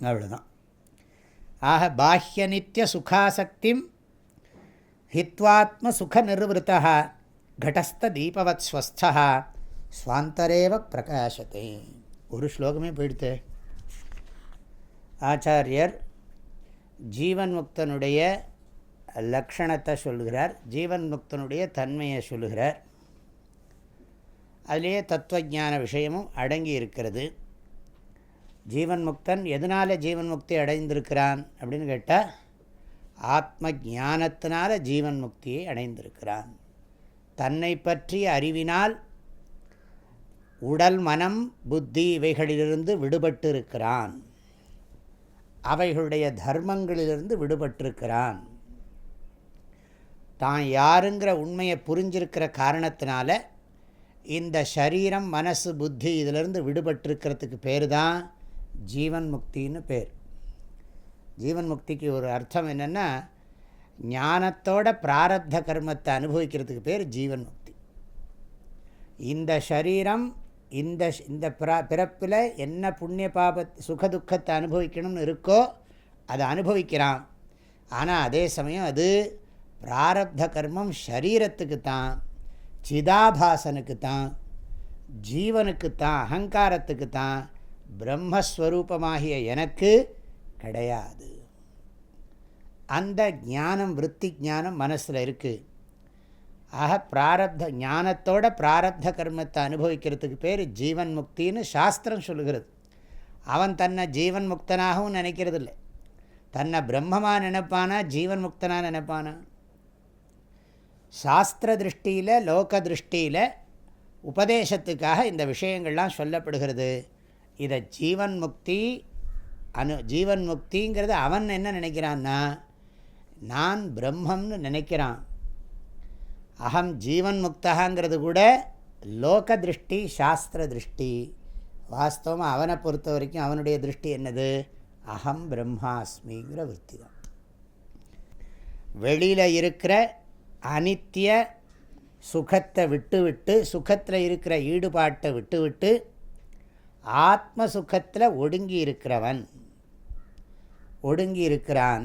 அவ்வளோதான் ஆக பாஹ்ய நித்திய சுகாசக்திம் ஹித்வாத்ம சுக நிர்வத்தா கடஸ்த தீபவத் ஸ்வஸ்தா ஸ்வாந்தரேவ பிரகாசத்தை ஒரு ஸ்லோகமே போயிடுத்து. ஆச்சாரியர் ஜீவன் முக்தனுடைய லக்ஷணத்தை சொல்கிறார் ஜீவன் முக்தனுடைய தன்மையை சொல்லுகிறார். அதிலேயே தத்துவஜான விஷயமும் அடங்கி இருக்கிறது. ஜீவன் முக்தன் எதனால் ஜீவன் முக்தி அடைந்திருக்கிறான் அப்படின்னு கேட்டால் ஆத்ம ஜானத்தினால ஜீவன் முக்தியை அடைந்திருக்கிறான். தன்னை பற்றிய அறிவினால் உடல் மனம் புத்தி இவைகளிலிருந்து விடுபட்டு இருக்கிறான் அவைகளுடைய தர்மங்களிலிருந்து விடுபட்டிருக்கிறான். தான் யாருங்கிற உண்மையை புரிஞ்சிருக்கிற காரணத்தினால இந்த சரீரம் மனசு புத்தி இதிலிருந்து விடுபட்டிருக்கிறதுக்கு பேர் தான் ஜீவன் முக்தின்னு பேர். ஜீவன் முக்திக்கு ஒரு அர்த்தம் என்னென்னா ஞானத்தோட பிராரப்த கர்மத்தை அனுபவிக்கிறதுக்கு பேர் ஜீவன் முக்தி. இந்த சரீரம் இந்த இந்த பிற பிறப்பில் என்ன புண்ணிய பாப சுகதுக்கத்தை அனுபவிக்கணும்னு இருக்கோ அதை அனுபவிக்கிறான். ஆனால் அதே சமயம் அது பிராரப்த கர்மம் ஷரீரத்துக்கு தான் சிதாபாசனுக்கு தான் ஜீவனுக்கு தான் அகங்காரத்துக்கு தான் பிரம்மஸ்வரூபமாகிய எனக்கு கிடையாது. அந்த ஞானம் விற்பி ஞானம் மனசில் இருக்குது ஆக பிராரப்த ஞானத்தோட பிராரப்த கர்மத்தை அனுபவிக்கிறதுக்கு பேர் ஜீவன் முக்தின்னு சாஸ்திரம் சொல்லுகிறது. அவன் தன்னை ஜீவன் முக்தனாகவும் நினைக்கிறது இல்லை தன்னை பிரம்மமாக நினைப்பானா ஜீவன் முக்தனாக நினைப்பானா? சாஸ்திர திருஷ்டியில் லோக திருஷ்டியில் உபதேசத்துக்காக இந்த விஷயங்கள்லாம் சொல்லப்படுகிறது. இதை ஜீவன் முக்தி அனு ஜீவன் முக்திங்கிறது அவன் என்ன நினைக்கிறான்னா நான் பிரம்மம்னு நினைக்கிறான். அகம் ஜீவன் முக்தகாங்கிறது கூட லோக திருஷ்டி சாஸ்திர திருஷ்டி வாஸ்தவமாக அவனை பொறுத்த வரைக்கும் அவனுடைய திருஷ்டி என்னது? அகம் பிரம்மாஸ்மிங்கிற விற்பி தான் வெளியில் இருக்கிற அனித்திய சுகத்தை விட்டு விட்டு சுகத்தில் இருக்கிற ஈடுபாட்டை விட்டு விட்டு ஆத்ம சுகத்தில் ஒடுங்கி இருக்கிறவன் ஒடுங்கி இருக்கிறான்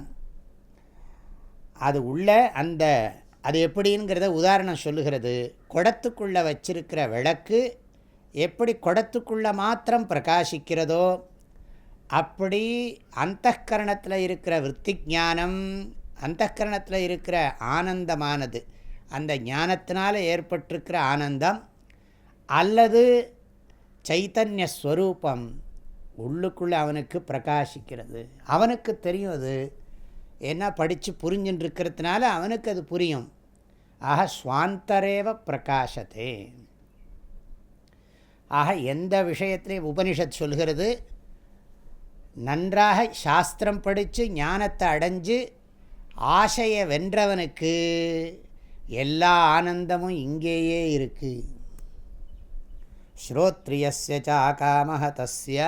அது உள்ள அந்த அது எப்படிங்கிறத உதாரணம் சொல்லுகிறது. குடத்துக்குள்ளே வச்சிருக்கிற விளக்கு எப்படி குடத்துக்குள்ளே மாத்திரம் பிரகாசிக்கிறதோ அப்படி அந்தகரணத்தில் இருக்கிற விற்பி ஞானம் அந்தகரணத்தில் இருக்கிற ஆனந்தமானது அந்த ஞானத்தினால் ஏற்பட்டிருக்கிற ஆனந்தம் அல்லது சைத்தன்ய ஸ்வரூபம் உள்ளுக்குள்ளே அவனுக்கு பிரகாசிக்கிறது. அவனுக்கு தெரியும் அது. ஏன்னா படித்து புரிஞ்சுன்னு இருக்கிறதுனால அவனுக்கு அது புரியும். ஆக ஸ்வாந்தரேவ பிரகாசத்தே ஆக எந்த விஷயத்திலையும் உபனிஷத் சொல்கிறது? நன்றாக சாஸ்திரம் படித்து ஞானத்தை அடைஞ்சு ஆசையை வென்றவனுக்கு எல்லா ஆனந்தமும் இங்கேயே இருக்குது ஸ்ரோத்ரியஸ்ய சாகாமஹ தஸ்ய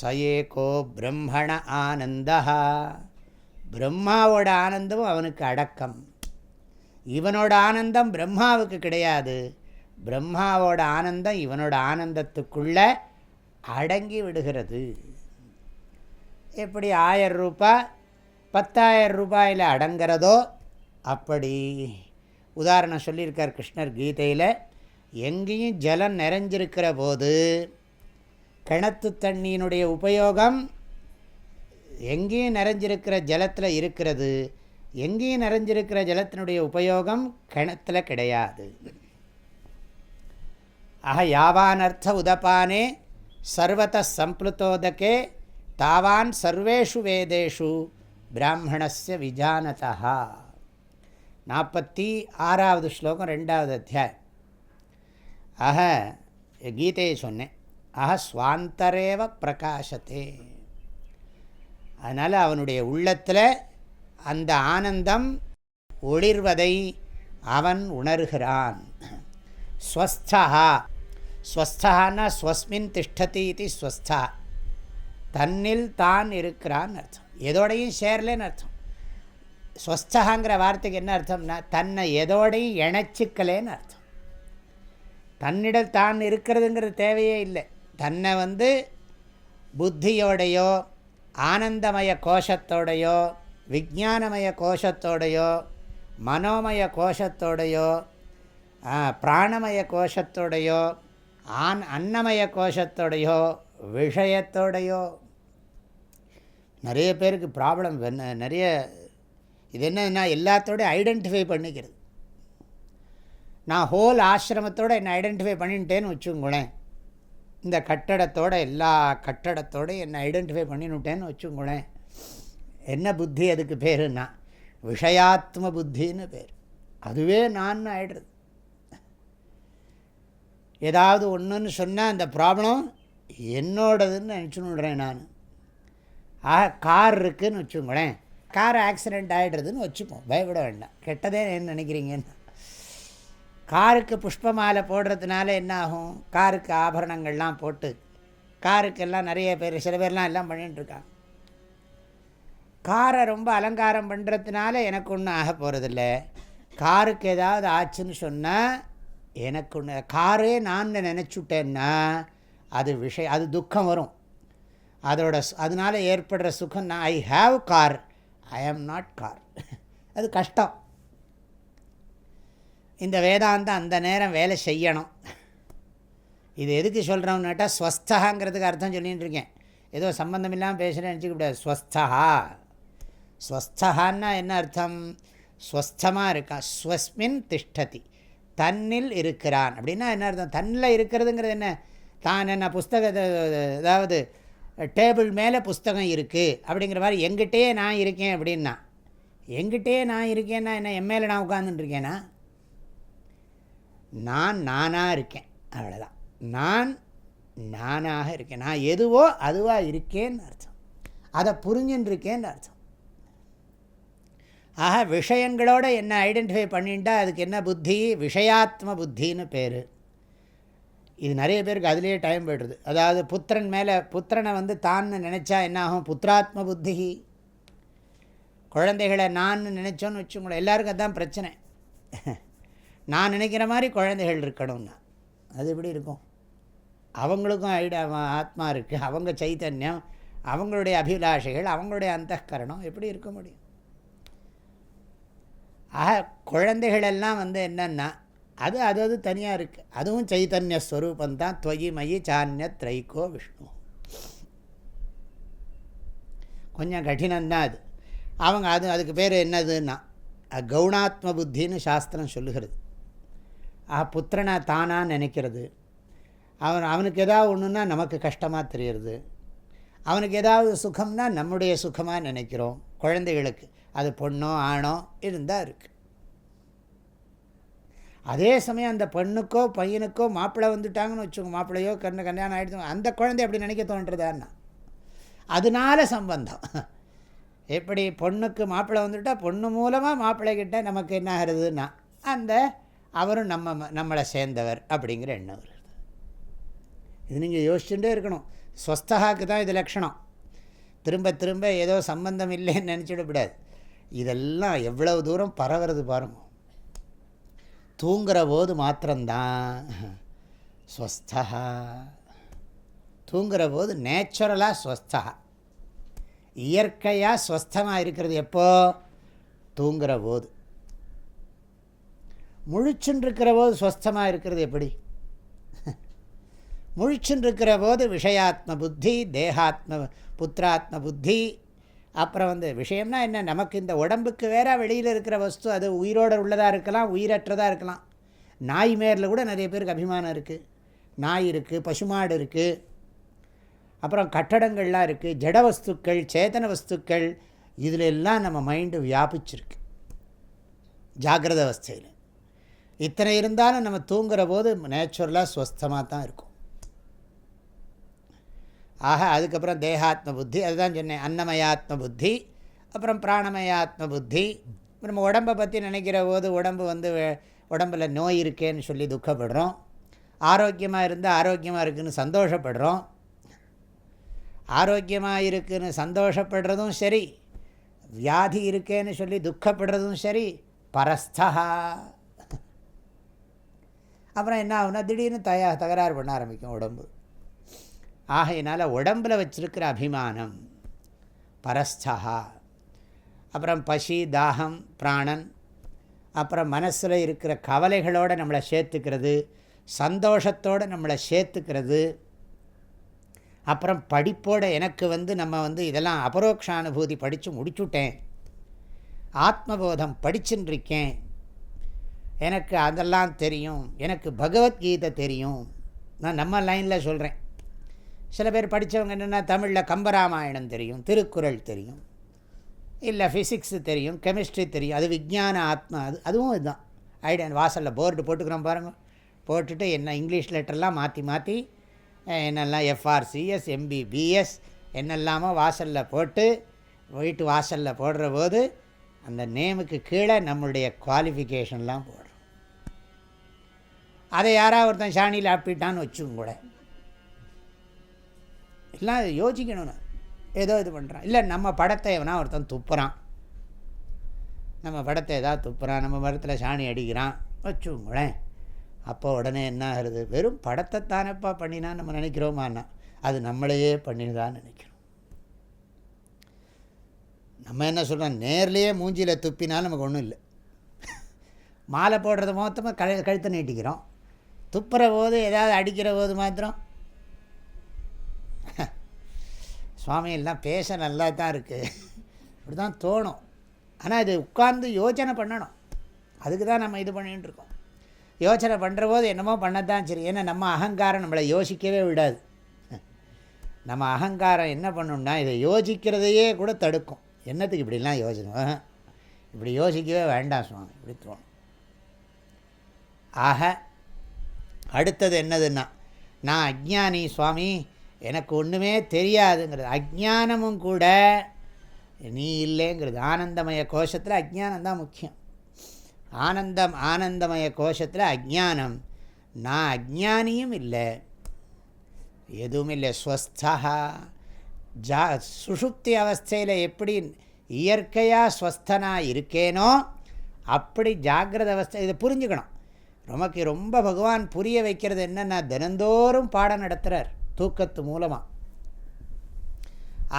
சயேகோ பிரம்மண ஆனந்தா பிரம்மாவோட ஆனந்தமும் அவனுக்கு அடக்கம். இவனோட ஆனந்தம் பிரம்மாவுக்கு கிடையாது. பிரம்மாவோட ஆனந்தம் இவனோட ஆனந்தத்துக்குள்ளே அடங்கி விடுகிறது. எப்படி ஆயிரம் ரூபாய் பத்தாயிரம் ரூபாயில் அடங்கிறதோ அப்படி. உதாரணம் சொல்லியிருக்கார் கிருஷ்ணர் கீதையில் எங்கேயும் ஜலம் நிறைஞ்சிருக்கிற போது கிணத்து தண்ணியினுடைய உபயோகம் எங்கேயும் நிறைஞ்சிருக்கிற ஜலத்தில் இருக்கிறது எங்கேயும் நிறைஞ்சிருக்கிற ஜலத்தினுடைய உபயோகம் கிணத்தில் கிடையாது. ஆக யாவானர்த்த உதப்பானே சர்வத சம்ப்ளுதோதகே தாவான் சர்வேஷு வேதேஷு பிராமணஸ்ய விஜானதா நாற்பத்தி ஆறாவது ஸ்லோகம் ரெண்டாவது அத்தியாயம். ஆக கீதையை சொன்னேன். ஆக ஸ்வாந்தரேவ பிரகாசத்தே அதனால் அவனுடைய உள்ளத்தில் அந்த ஆனந்தம் ஒளிர்வதை அவன் உணர்கிறான். ஸ்வஸ்தா ஸ்வஸ்தகான்னா ஸ்வஸ்மின் திஷ்டதி இது ஸ்வஸ்தா. தன்னில் தான் இருக்கிறான் அர்த்தம். எதோடையும் சேரலேன்னு அர்த்தம். ஸ்வஸ்தகாங்கிற வார்த்தைக்கு என்ன அர்த்தம்னா தன்னை எதோடையும் இணைச்சிக்கலேன்னு அர்த்தம். தன்னிடம் தான் இருக்கிறதுங்கிறது தேவையே இல்லை. தன்னை வந்து புத்தியோடையோ ஆனந்தமய கோஷத்தோடையோ விஜானமய கோஷத்தோடையோ மனோமய கோஷத்தோடையோ பிராணமய கோஷத்தோடையோ ஆன் அன்னமய கோஷத்தோடையோ விஷயத்தோடையோ. நிறைய பேருக்கு ப்ராப்ளம் நிறைய இது என்னன்னா எல்லாத்தோடையும் ஐடென்டிஃபை பண்ணிக்கிறது. நான் ஹோல் ஆசிரமத்தோடு என்னை ஐடென்டிஃபை பண்ணிட்டேன்னு வச்சுங்களேன் இந்த கட்டடத்தோட எல்லா கட்டடத்தோடு என்னை ஐடென்டிஃபை பண்ணினுட்டேன்னு வச்சுங்களேன் என்ன புத்தி அதுக்கு பேருன்னா விஷயாத்ம புத்தின்னு பேர். அதுவே நான் ஆயிடுறது. ஏதாவது ஒன்றுன்னு சொன்னால் அந்த ப்ராப்ளம் என்னோடதுன்னு நினச்சுன்னுடுறேன் நான். ஆக கார் இருக்குதுன்னு வச்சுக்கோங்களேன். கார் ஆக்சிடெண்ட் ஆகிடுறதுன்னு வச்சுப்போம். பயப்பட வேண்டாம். கெட்டதே என்ன நினைக்கிறீங்கன்னு. காருக்கு புஷ்ப மாலை போடுறதுனால என்ன ஆகும் காருக்கு ஆபரணங்கள்லாம் போட்டு காருக்கெல்லாம் நிறைய பேர் சில பேர்லாம் எல்லாம் பண்ணிட்டுருக்காங்க. காரை ரொம்ப அலங்காரம் பண்ணுறதுனால எனக்கு ஒன்றும் ஆக போகிறதில்ல காருக்கு ஏதாவது ஆச்சுன்னு சொன்னால் எனக்கு ஒன்று காரே நான் நினச்சுட்டேன்னா அது விஷயம் அது துக்கம் வரும். அதோட அதனால் ஏற்படுற சுகம் நான் I have car I am not car அது கஷ்டம். இந்த வேதாந்தம் அந்த நேரம் வேலை செய்யணும். இது எதுக்கு சொல்கிறோம்னாட்டா ஸ்வஸ்தகாங்கிறதுக்கு அர்த்தம் சொல்லிகிட்டு இருக்கேன். ஏதோ சம்மந்தம் இல்லாமல் பேசுகிறேன் நினச்சிக்க கூடாது. ஸ்வஸ்தகா. ஸ்வஸ்தகான்னா என்ன அர்த்தம்? ஸ்வஸ்தமாக இருக்கான் ஸ்வஸ்மின் திஷ்டதி. தன்னில் இருக்கிறான். அப்படின்னா என்ன அர்த்தம்? தன்னில் இருக்கிறதுங்கிறது என்ன? தான் என்ன புஸ்தகத்தை அதாவது டேபிள் மேலே புஸ்தகம் இருக்குது அப்படிங்கிற மாதிரி எங்கிட்டே நான் இருக்கேன் அப்படின்னா எங்கிட்டே நான் இருக்கேன்னா என்ன? என் மேலே நான் உட்காந்துட்டுருக்கேன்னா நான் நானாக இருக்கேன். அவ்வளோதான் நான் நானாக இருக்கேன். நான் எதுவோ அதுவாக இருக்கேன்னு அர்த்தம். அதை புரிஞ்சுன்னு அர்த்தம். ஆக விஷயங்களோடு என்ன ஐடென்டிஃபை பண்ணிட்டா அதுக்கு என்ன புத்தி? விஷயாத்ம புத்தின்னு பேர். இது நிறைய பேருக்கு அதுலேயே டைம் போய்டுது. அதாவது புத்திரன் மேலே புத்திரனை வந்து தான் நினச்சா என்ன ஆகும்? புத்திராத்ம புத்தி. குழந்தைகளை நான் நினச்சோன்னு வச்சுக்கோங்களேன். எல்லாருக்கும் அதுதான் பிரச்சனை. நான் நினைக்கிற மாதிரி குழந்தைகள் இருக்கணும்னா. அது எப்படி இருக்கும்? அவங்களுக்கும் ஐடியா ஆத்மா இருக்குது அவங்க சைத்தன்யம் அவங்களுடைய அபிலாஷைகள் அவங்களுடைய அந்தகரணம் எப்படி இருக்க முடியும்? ஆக குழந்தைகளெல்லாம் வந்து என்னென்னா அது அது அது தனியாக இருக்குது அதுவும் சைத்தன்ய ஸ்வரூபந்தான். துவயி மயி சான்ய திரைக்கோ விஷ்ணு. கொஞ்சம் கடினம்தான் அது. அவங்க அது அதுக்கு பேர் என்னதுன்னா கௌணாத்ம புத்தின்னு சாஸ்திரம் சொல்லுகிறது. புத்திரனை தானாக நினைக்கிறது. அவன் அவனுக்கு ஏதாவது ஒன்றுன்னா நமக்கு கஷ்டமாக தெரியுறது. அவனுக்கு ஏதாவது சுகம்னா நம்முடைய சுகமாக நினைக்கிறோம். குழந்தைகளுக்கு. அது பொண்ணோ ஆணோ இருந்தால் இருக்குது அதே சமயம் அந்த பெண்ணுக்கோ பையனுக்கோ மாப்பிள்ளை வந்துட்டாங்கன்னு வச்சுக்கோங்க மாப்பிள்ளையோ கண்ணு கல்யாணம் ஆகிடுச்சு அந்த குழந்தை அப்படி நினைக்க தோன்றதான்னா? அதனால சம்பந்தம். எப்படி பொண்ணுக்கு மாப்பிள்ளை வந்துட்டால் பொண்ணு மூலமாக மாப்பிள்ளைகிட்ட நமக்கு என்ன ஆகிறதுன்னா அந்த அவரும் நம்ம நம்மளை சேர்ந்தவர் அப்படிங்கிற எண்ணம் வருது. இது நீங்கள் யோசிச்சுட்டே இருக்கணும். ஸ்வஸ்தகாக்கு தான் இது லக்ஷணம் திரும்ப திரும்ப ஏதோ சம்பந்தம் இல்லைன்னு நினச்சிடக்கூடாது இதெல்லாம் எவ்வளவு தூரம் பரவுறது பாருங்க. தூங்குற போது மாத்திரம்தான். ஸ்வஸ்தா தூங்குற போது நேச்சுரலாக ஸ்வஸ்தா இயற்கையாக ஸ்வஸ்தமாக இருக்கிறது எப்போ? தூங்குற போது. முழிச்சுன்றிருக்கிற போது ஸ்வஸ்தமாக இருக்கிறது எப்படி? முழிச்சுன்றிருக்கிற போது விஷயாத்ம புத்தி தேகாத்ம புத்திராத்ம புத்தி அப்புறம் வந்து விஷயம்னா என்ன? நமக்கு இந்த உடம்புக்கு வேற வெளியில் இருக்கிற வஸ்து அது உயிரோடு உள்ளதாக இருக்கலாம் உயிரற்றதாக இருக்கலாம். நாய் மேரில் கூட நிறைய பேருக்கு அபிமானம் இருக்குது நாய் இருக்குது பசுமாடு இருக்குது அப்புறம் கட்டடங்கள்லாம் இருக்குது ஜட வஸ்துக்கள் சேதன வஸ்துக்கள் இதில் எல்லாம் நம்ம மைண்டு வியாபிச்சிருக்கு. ஜாகிரத அவஸ்தையில். இத்தனை இருந்தாலும் நம்ம தூங்குற போது நேச்சுரலாக ஸ்வஸ்தமாக தான் இருக்கும். ஆக அதுக்கப்புறம் தேகாத்ம புத்தி அதுதான் சொன்னேன் அன்னமயாத்ம புத்தி அப்புறம் பிராணமயாத்ம புத்தி. நம்ம உடம்பை பற்றி நினைக்கிற போது உடம்பு வந்து உடம்பில் நோய் இருக்கேன்னு சொல்லி துக்கப்படுறோம். ஆரோக்கியமாக இருந்தால் ஆரோக்கியமாக இருக்குதுன்னு சந்தோஷப்படுறோம். ஆரோக்கியமாக இருக்குதுன்னு சந்தோஷப்படுறதும் சரி வியாதி இருக்கேன்னு சொல்லி துக்கப்படுறதும் சரி பரஸ்தகா அப்புறம் என்ன ஆகுனா திடீர்னு தயா தகராறு பண்ண ஆரம்பிக்கும் உடம்பு. ஆகையினால் உடம்பில் வச்சுருக்கிற அபிமானம் பரஸ்தா அப்புறம் பசி தாகம் பிராணன் அப்புறம் மனசில் இருக்கிற கவலைகளோடு நம்மளை சேர்த்துக்கிறது சந்தோஷத்தோடு நம்மளை சேர்த்துக்கிறது அப்புறம் படிப்போடு எனக்கு வந்து நம்ம வந்து இதெல்லாம் அபரோக்ஷானுபூதி படித்து முடிச்சுட்டேன். ஆத்மபோதம் படிச்சுட்டுருக்கேன் எனக்கு அதெல்லாம் தெரியும். எனக்கு பகவத்கீதை தெரியும். நான் நம்ம லைனில் சொல்கிறேன் சில பேர் படித்தவங்க என்னென்னா தமிழில் கம்பராமாயணம் தெரியும் திருக்குறள் தெரியும். இல்லை ஃபிசிக்ஸு தெரியும் கெமிஸ்ட்ரி தெரியும். அது விஜான ஆத்மா அது அதுவும் இதுதான். ஐடியா வாசலில் போர்டு போட்டுக்கிறோம் பாருங்கள் போட்டுட்டு என்ன இங்கிலீஷ் லெட்டர்லாம் மாற்றி மாற்றி என்னெல்லாம் எஃப்ஆர்சிஎஸ் எம்பிபிஎஸ் என்னெல்லாமோ வாசலில் போட்டு வீட்டு வாசலில் போடுற போது அந்த நேமுக்கு கீழே நம்மளுடைய குவாலிஃபிகேஷன்லாம் போடுறோம் அதை யாராவது ஒருத்தன் சாணியில் ஆப்பிட்டான்னு வச்சுங்க கூட எல்லாம் யோசிக்கணும் ஏதோ இது பண்ணுறான் இல்லை நம்ம படத்தை எவனா ஒருத்தன் துப்புறான். நம்ம படத்தை ஏதாவது துப்புறான். நம்ம மரத்தில் சாணி அடிக்கிறான். வச்சுங்களேன் அப்போ உடனே என்ன ஆகுது வெறும் படத்தை தானப்பா பண்ணினா நம்ம நினைக்கிறோமான்னா அது நம்மளையே பண்ணிதான் நினைக்கிறோம். நம்ம என்ன சொல்கிறோம் நேர்லேயே மூஞ்சியில் துப்பினாலும் நமக்கு ஒன்றும் இல்லை. மாலை போடுறது மொத்தமாக கழு கழுத்தை நீட்டிக்கிறோம். துப்புற போது ஏதாவது அடிக்கிற போது மாத்திரம். சுவாமி எல்லாம் பேச நல்லா தான் இருக்குது இப்படி தான் தோணும். ஆனால் இது உட்கார்ந்து யோசனை பண்ணணும். அதுக்கு தான் நம்ம இது பண்ணிகிட்டு இருக்கோம். யோசனை பண்ணுற போது என்னமோ பண்ணத்தான் சரி. ஏன்னா நம்ம அகங்காரம் நம்மளை யோசிக்கவே விடாது. நம்ம அகங்காரம் என்ன பண்ணணும்னா இதை யோசிக்கிறதையே கூட தடுக்கும். என்னத்துக்கு இப்படிலாம் யோசனை? இப்படி யோசிக்கவே வேண்டாம் சுவாமி. இப்படி தோணும். ஆக அடுத்தது என்னதுன்னா நான் அஜ்ஞானி சுவாமி எனக்கு ஒன்றுமே தெரியாதுங்கிறது. அஜ்ஞானமும் கூட நீ இல்லைங்கிறது. ஆனந்தமய கோஷத்தில் அஜ்ஞானம் தான் முக்கியம். ஆனந்தம் ஆனந்தமய கோஷத்தில் அஜ்ஞானம். நான் அஜ்ஞானியும் இல்லை. எதுவும் இல்லை. ஸ்வஸ்தா. ஜா சுஷுப்தி அவஸ்தையில் எப்படி இயற்கையாக ஸ்வஸ்தனாக இருக்கேனோ அப்படி ஜாகிரத அவஸ்தை இதை புரிஞ்சுக்கணும். நமக்கு ரொம்ப பகவான் புரிய வைக்கிறது என்னென்னா தினந்தோறும் பாடம் நடத்துகிறார் தூக்கத்து மூலமாக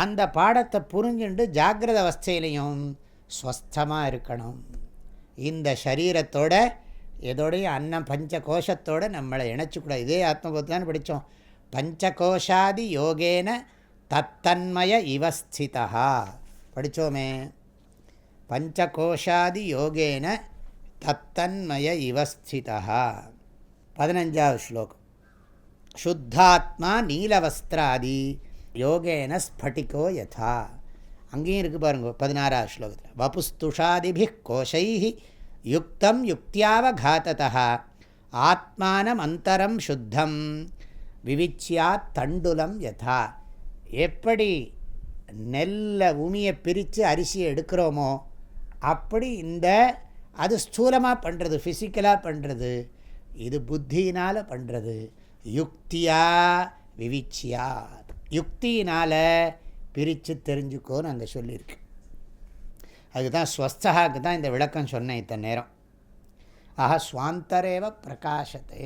அந்த பாடத்தை புரிஞ்சுண்டு ஜாகிரத அவஸ்தையிலையும் ஸ்வஸ்தமாக இருக்கணும். இந்த சரீரத்தோட எதோடையும் அன்னம் பஞ்ச கோஷத்தோடு நம்மளை இணைச்சிக்கூடாது. இதே ஆத்மபோத்தான்னு படித்தோம். பஞ்சகோஷாதி யோகேன தத்தன்மய இவஸ்திதா படித்தோமே. பஞ்சகோஷாதி யோகேன தத்தன்மய இவஸ்திதா பதினஞ்சாவது ஸ்லோகம். சுத்தாத்மா நீலவஸ்திராதி யோகேன ஸ்பட்டிகோ யதா. அங்கேயும் இருக்குது பாருங்க பதினாறாவது ஸ்லோகத்தில். வபுஸ்துஷாதிபி கோஷை யுக்தம் யுக்தியாவகாத்ததா ஆத்மானம் அந்தரம் சுத்தம் விவிச்சியா தண்டுலம் யதா. எப்படி நெல்லை உமியை பிரித்து அரிசியை எடுக்கிறோமோ அப்படி இந்த அது ஸ்தூலமாக பண்ணுறது ஃபிசிக்கலாக பண்ணுறது இது புத்தியினால் பண்ணுறது யுக்தியா விவிச்சியா யுக்தியினால் பிரித்து தெரிஞ்சுக்கோன்னு அங்கே சொல்லியிருக்கு அதுக்கு தான் ஸ்வஸ்தகாக்கு தான் இந்த விளக்கம் சொன்னேன் இத்தனை நேரம். ஆக ஸ்வாந்தரேவ பிரகாசத்தை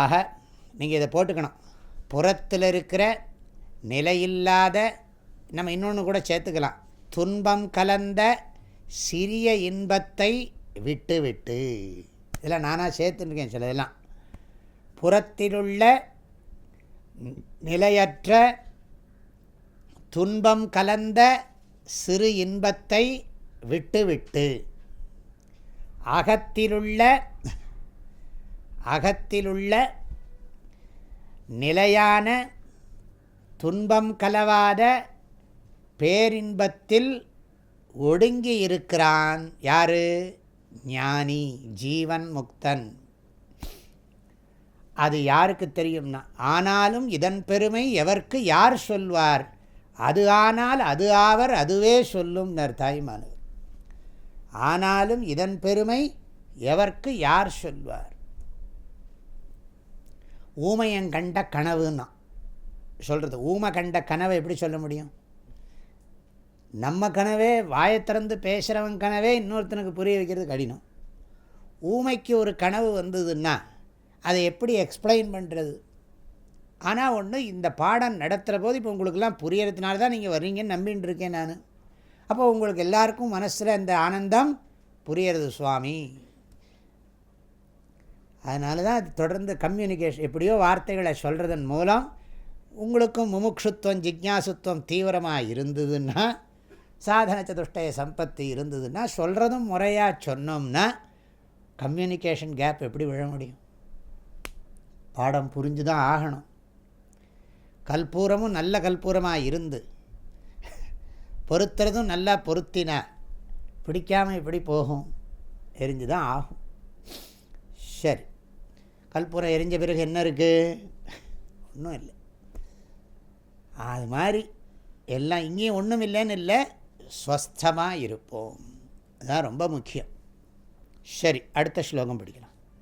ஆக நீங்கள் இதை போட்டுக்கணும். புறத்தில் இருக்கிற நிலையில்லாத நம்ம இன்னொன்று கூட சேர்த்துக்கலாம். துன்பம் கலந்த சிறிய இன்பத்தை விட்டு விட்டு இதெல்லாம் நானாக சேர்த்துருக்கேன் சில இதெல்லாம் புறத்திலுள்ள நிலையற்ற துன்பம் கலந்த சிறு இன்பத்தை விட்டுவிட்டு. அகத்திலுள்ள அகத்திலுள்ள நிலையான துன்பம் கலவாத பேரின்பத்தில் ஒடுங்கி இருக்கிறான் யாரு? ஞானி ஜீவன் முக்தன். அது யாருக்கு தெரியும்னா ஆனாலும் இதன் பெருமை எவர்க்கு யார் சொல்வார்? அது ஆனால் அது ஆவர் அதுவே சொல்லும் தாய்மானு ஆனாலும் இதன் பெருமை எவர்க்கு யார் சொல்வார்? ஊமையங்கண்ட கனவுன்னா. சொல்கிறது ஊமை கண்ட கனவை எப்படி சொல்ல முடியும்? நம்ம கனவே வாயை திறந்து பேசுகிறவன் கனவே இன்னொருத்தனுக்கு புரிய வைக்கிறது கடினம். ஊமைக்கு ஒரு கனவு வந்ததுன்னா அதை எப்படி எக்ஸ்பிளைன் பண்ணுறது ஆனால் ஒன்று இந்த பாடம் நடத்துகிற போது இப்போ உங்களுக்கெல்லாம் புரியறதுனால தான் நீங்கள் வர்றீங்கன்னு நம்பின்னு இருக்கேன் நான். அப்போ உங்களுக்கு எல்லாருக்கும் மனசில் இந்த ஆனந்தம் புரியறது சுவாமி. அதனால தான் அது தொடர்ந்து கம்யூனிகேஷன் எப்படியோ வார்த்தைகளை சொல்கிறதன் மூலம் உங்களுக்கும் முமுட்சுத்துவம் ஜிக்யாசுத்துவம் தீவிரமாக இருந்ததுன்னா சாதன சதுஷ்டய சம்பத்தி இருந்ததுன்னா சொல்கிறதும் முறையாக சொன்னோம்னா கம்யூனிகேஷன் கேப் எப்படி விழ முடியும்? பாடம் புரிஞ்சு தான் ஆகணும். கல்பூரமும் நல்ல கல்பூரமாக இருந்து பொருத்துறதும் நல்லா பொருத்தினா பிடிக்காமல் இப்படி போகும். எரிஞ்சு தான் ஆகும். சரி. கல்பூரம் எரிஞ்ச பிறகு என்ன இருக்குது ஒன்றும் இல்லை. அது மாதிரி எல்லாம் இங்கேயும் ஒன்றும் இல்லைன்னு இல்லை. ஸ்வஸ்தமாக இருப்போம் அதுதான் ரொம்ப முக்கியம். சரி அடுத்த ஸ்லோகம் படிக்கலாம்.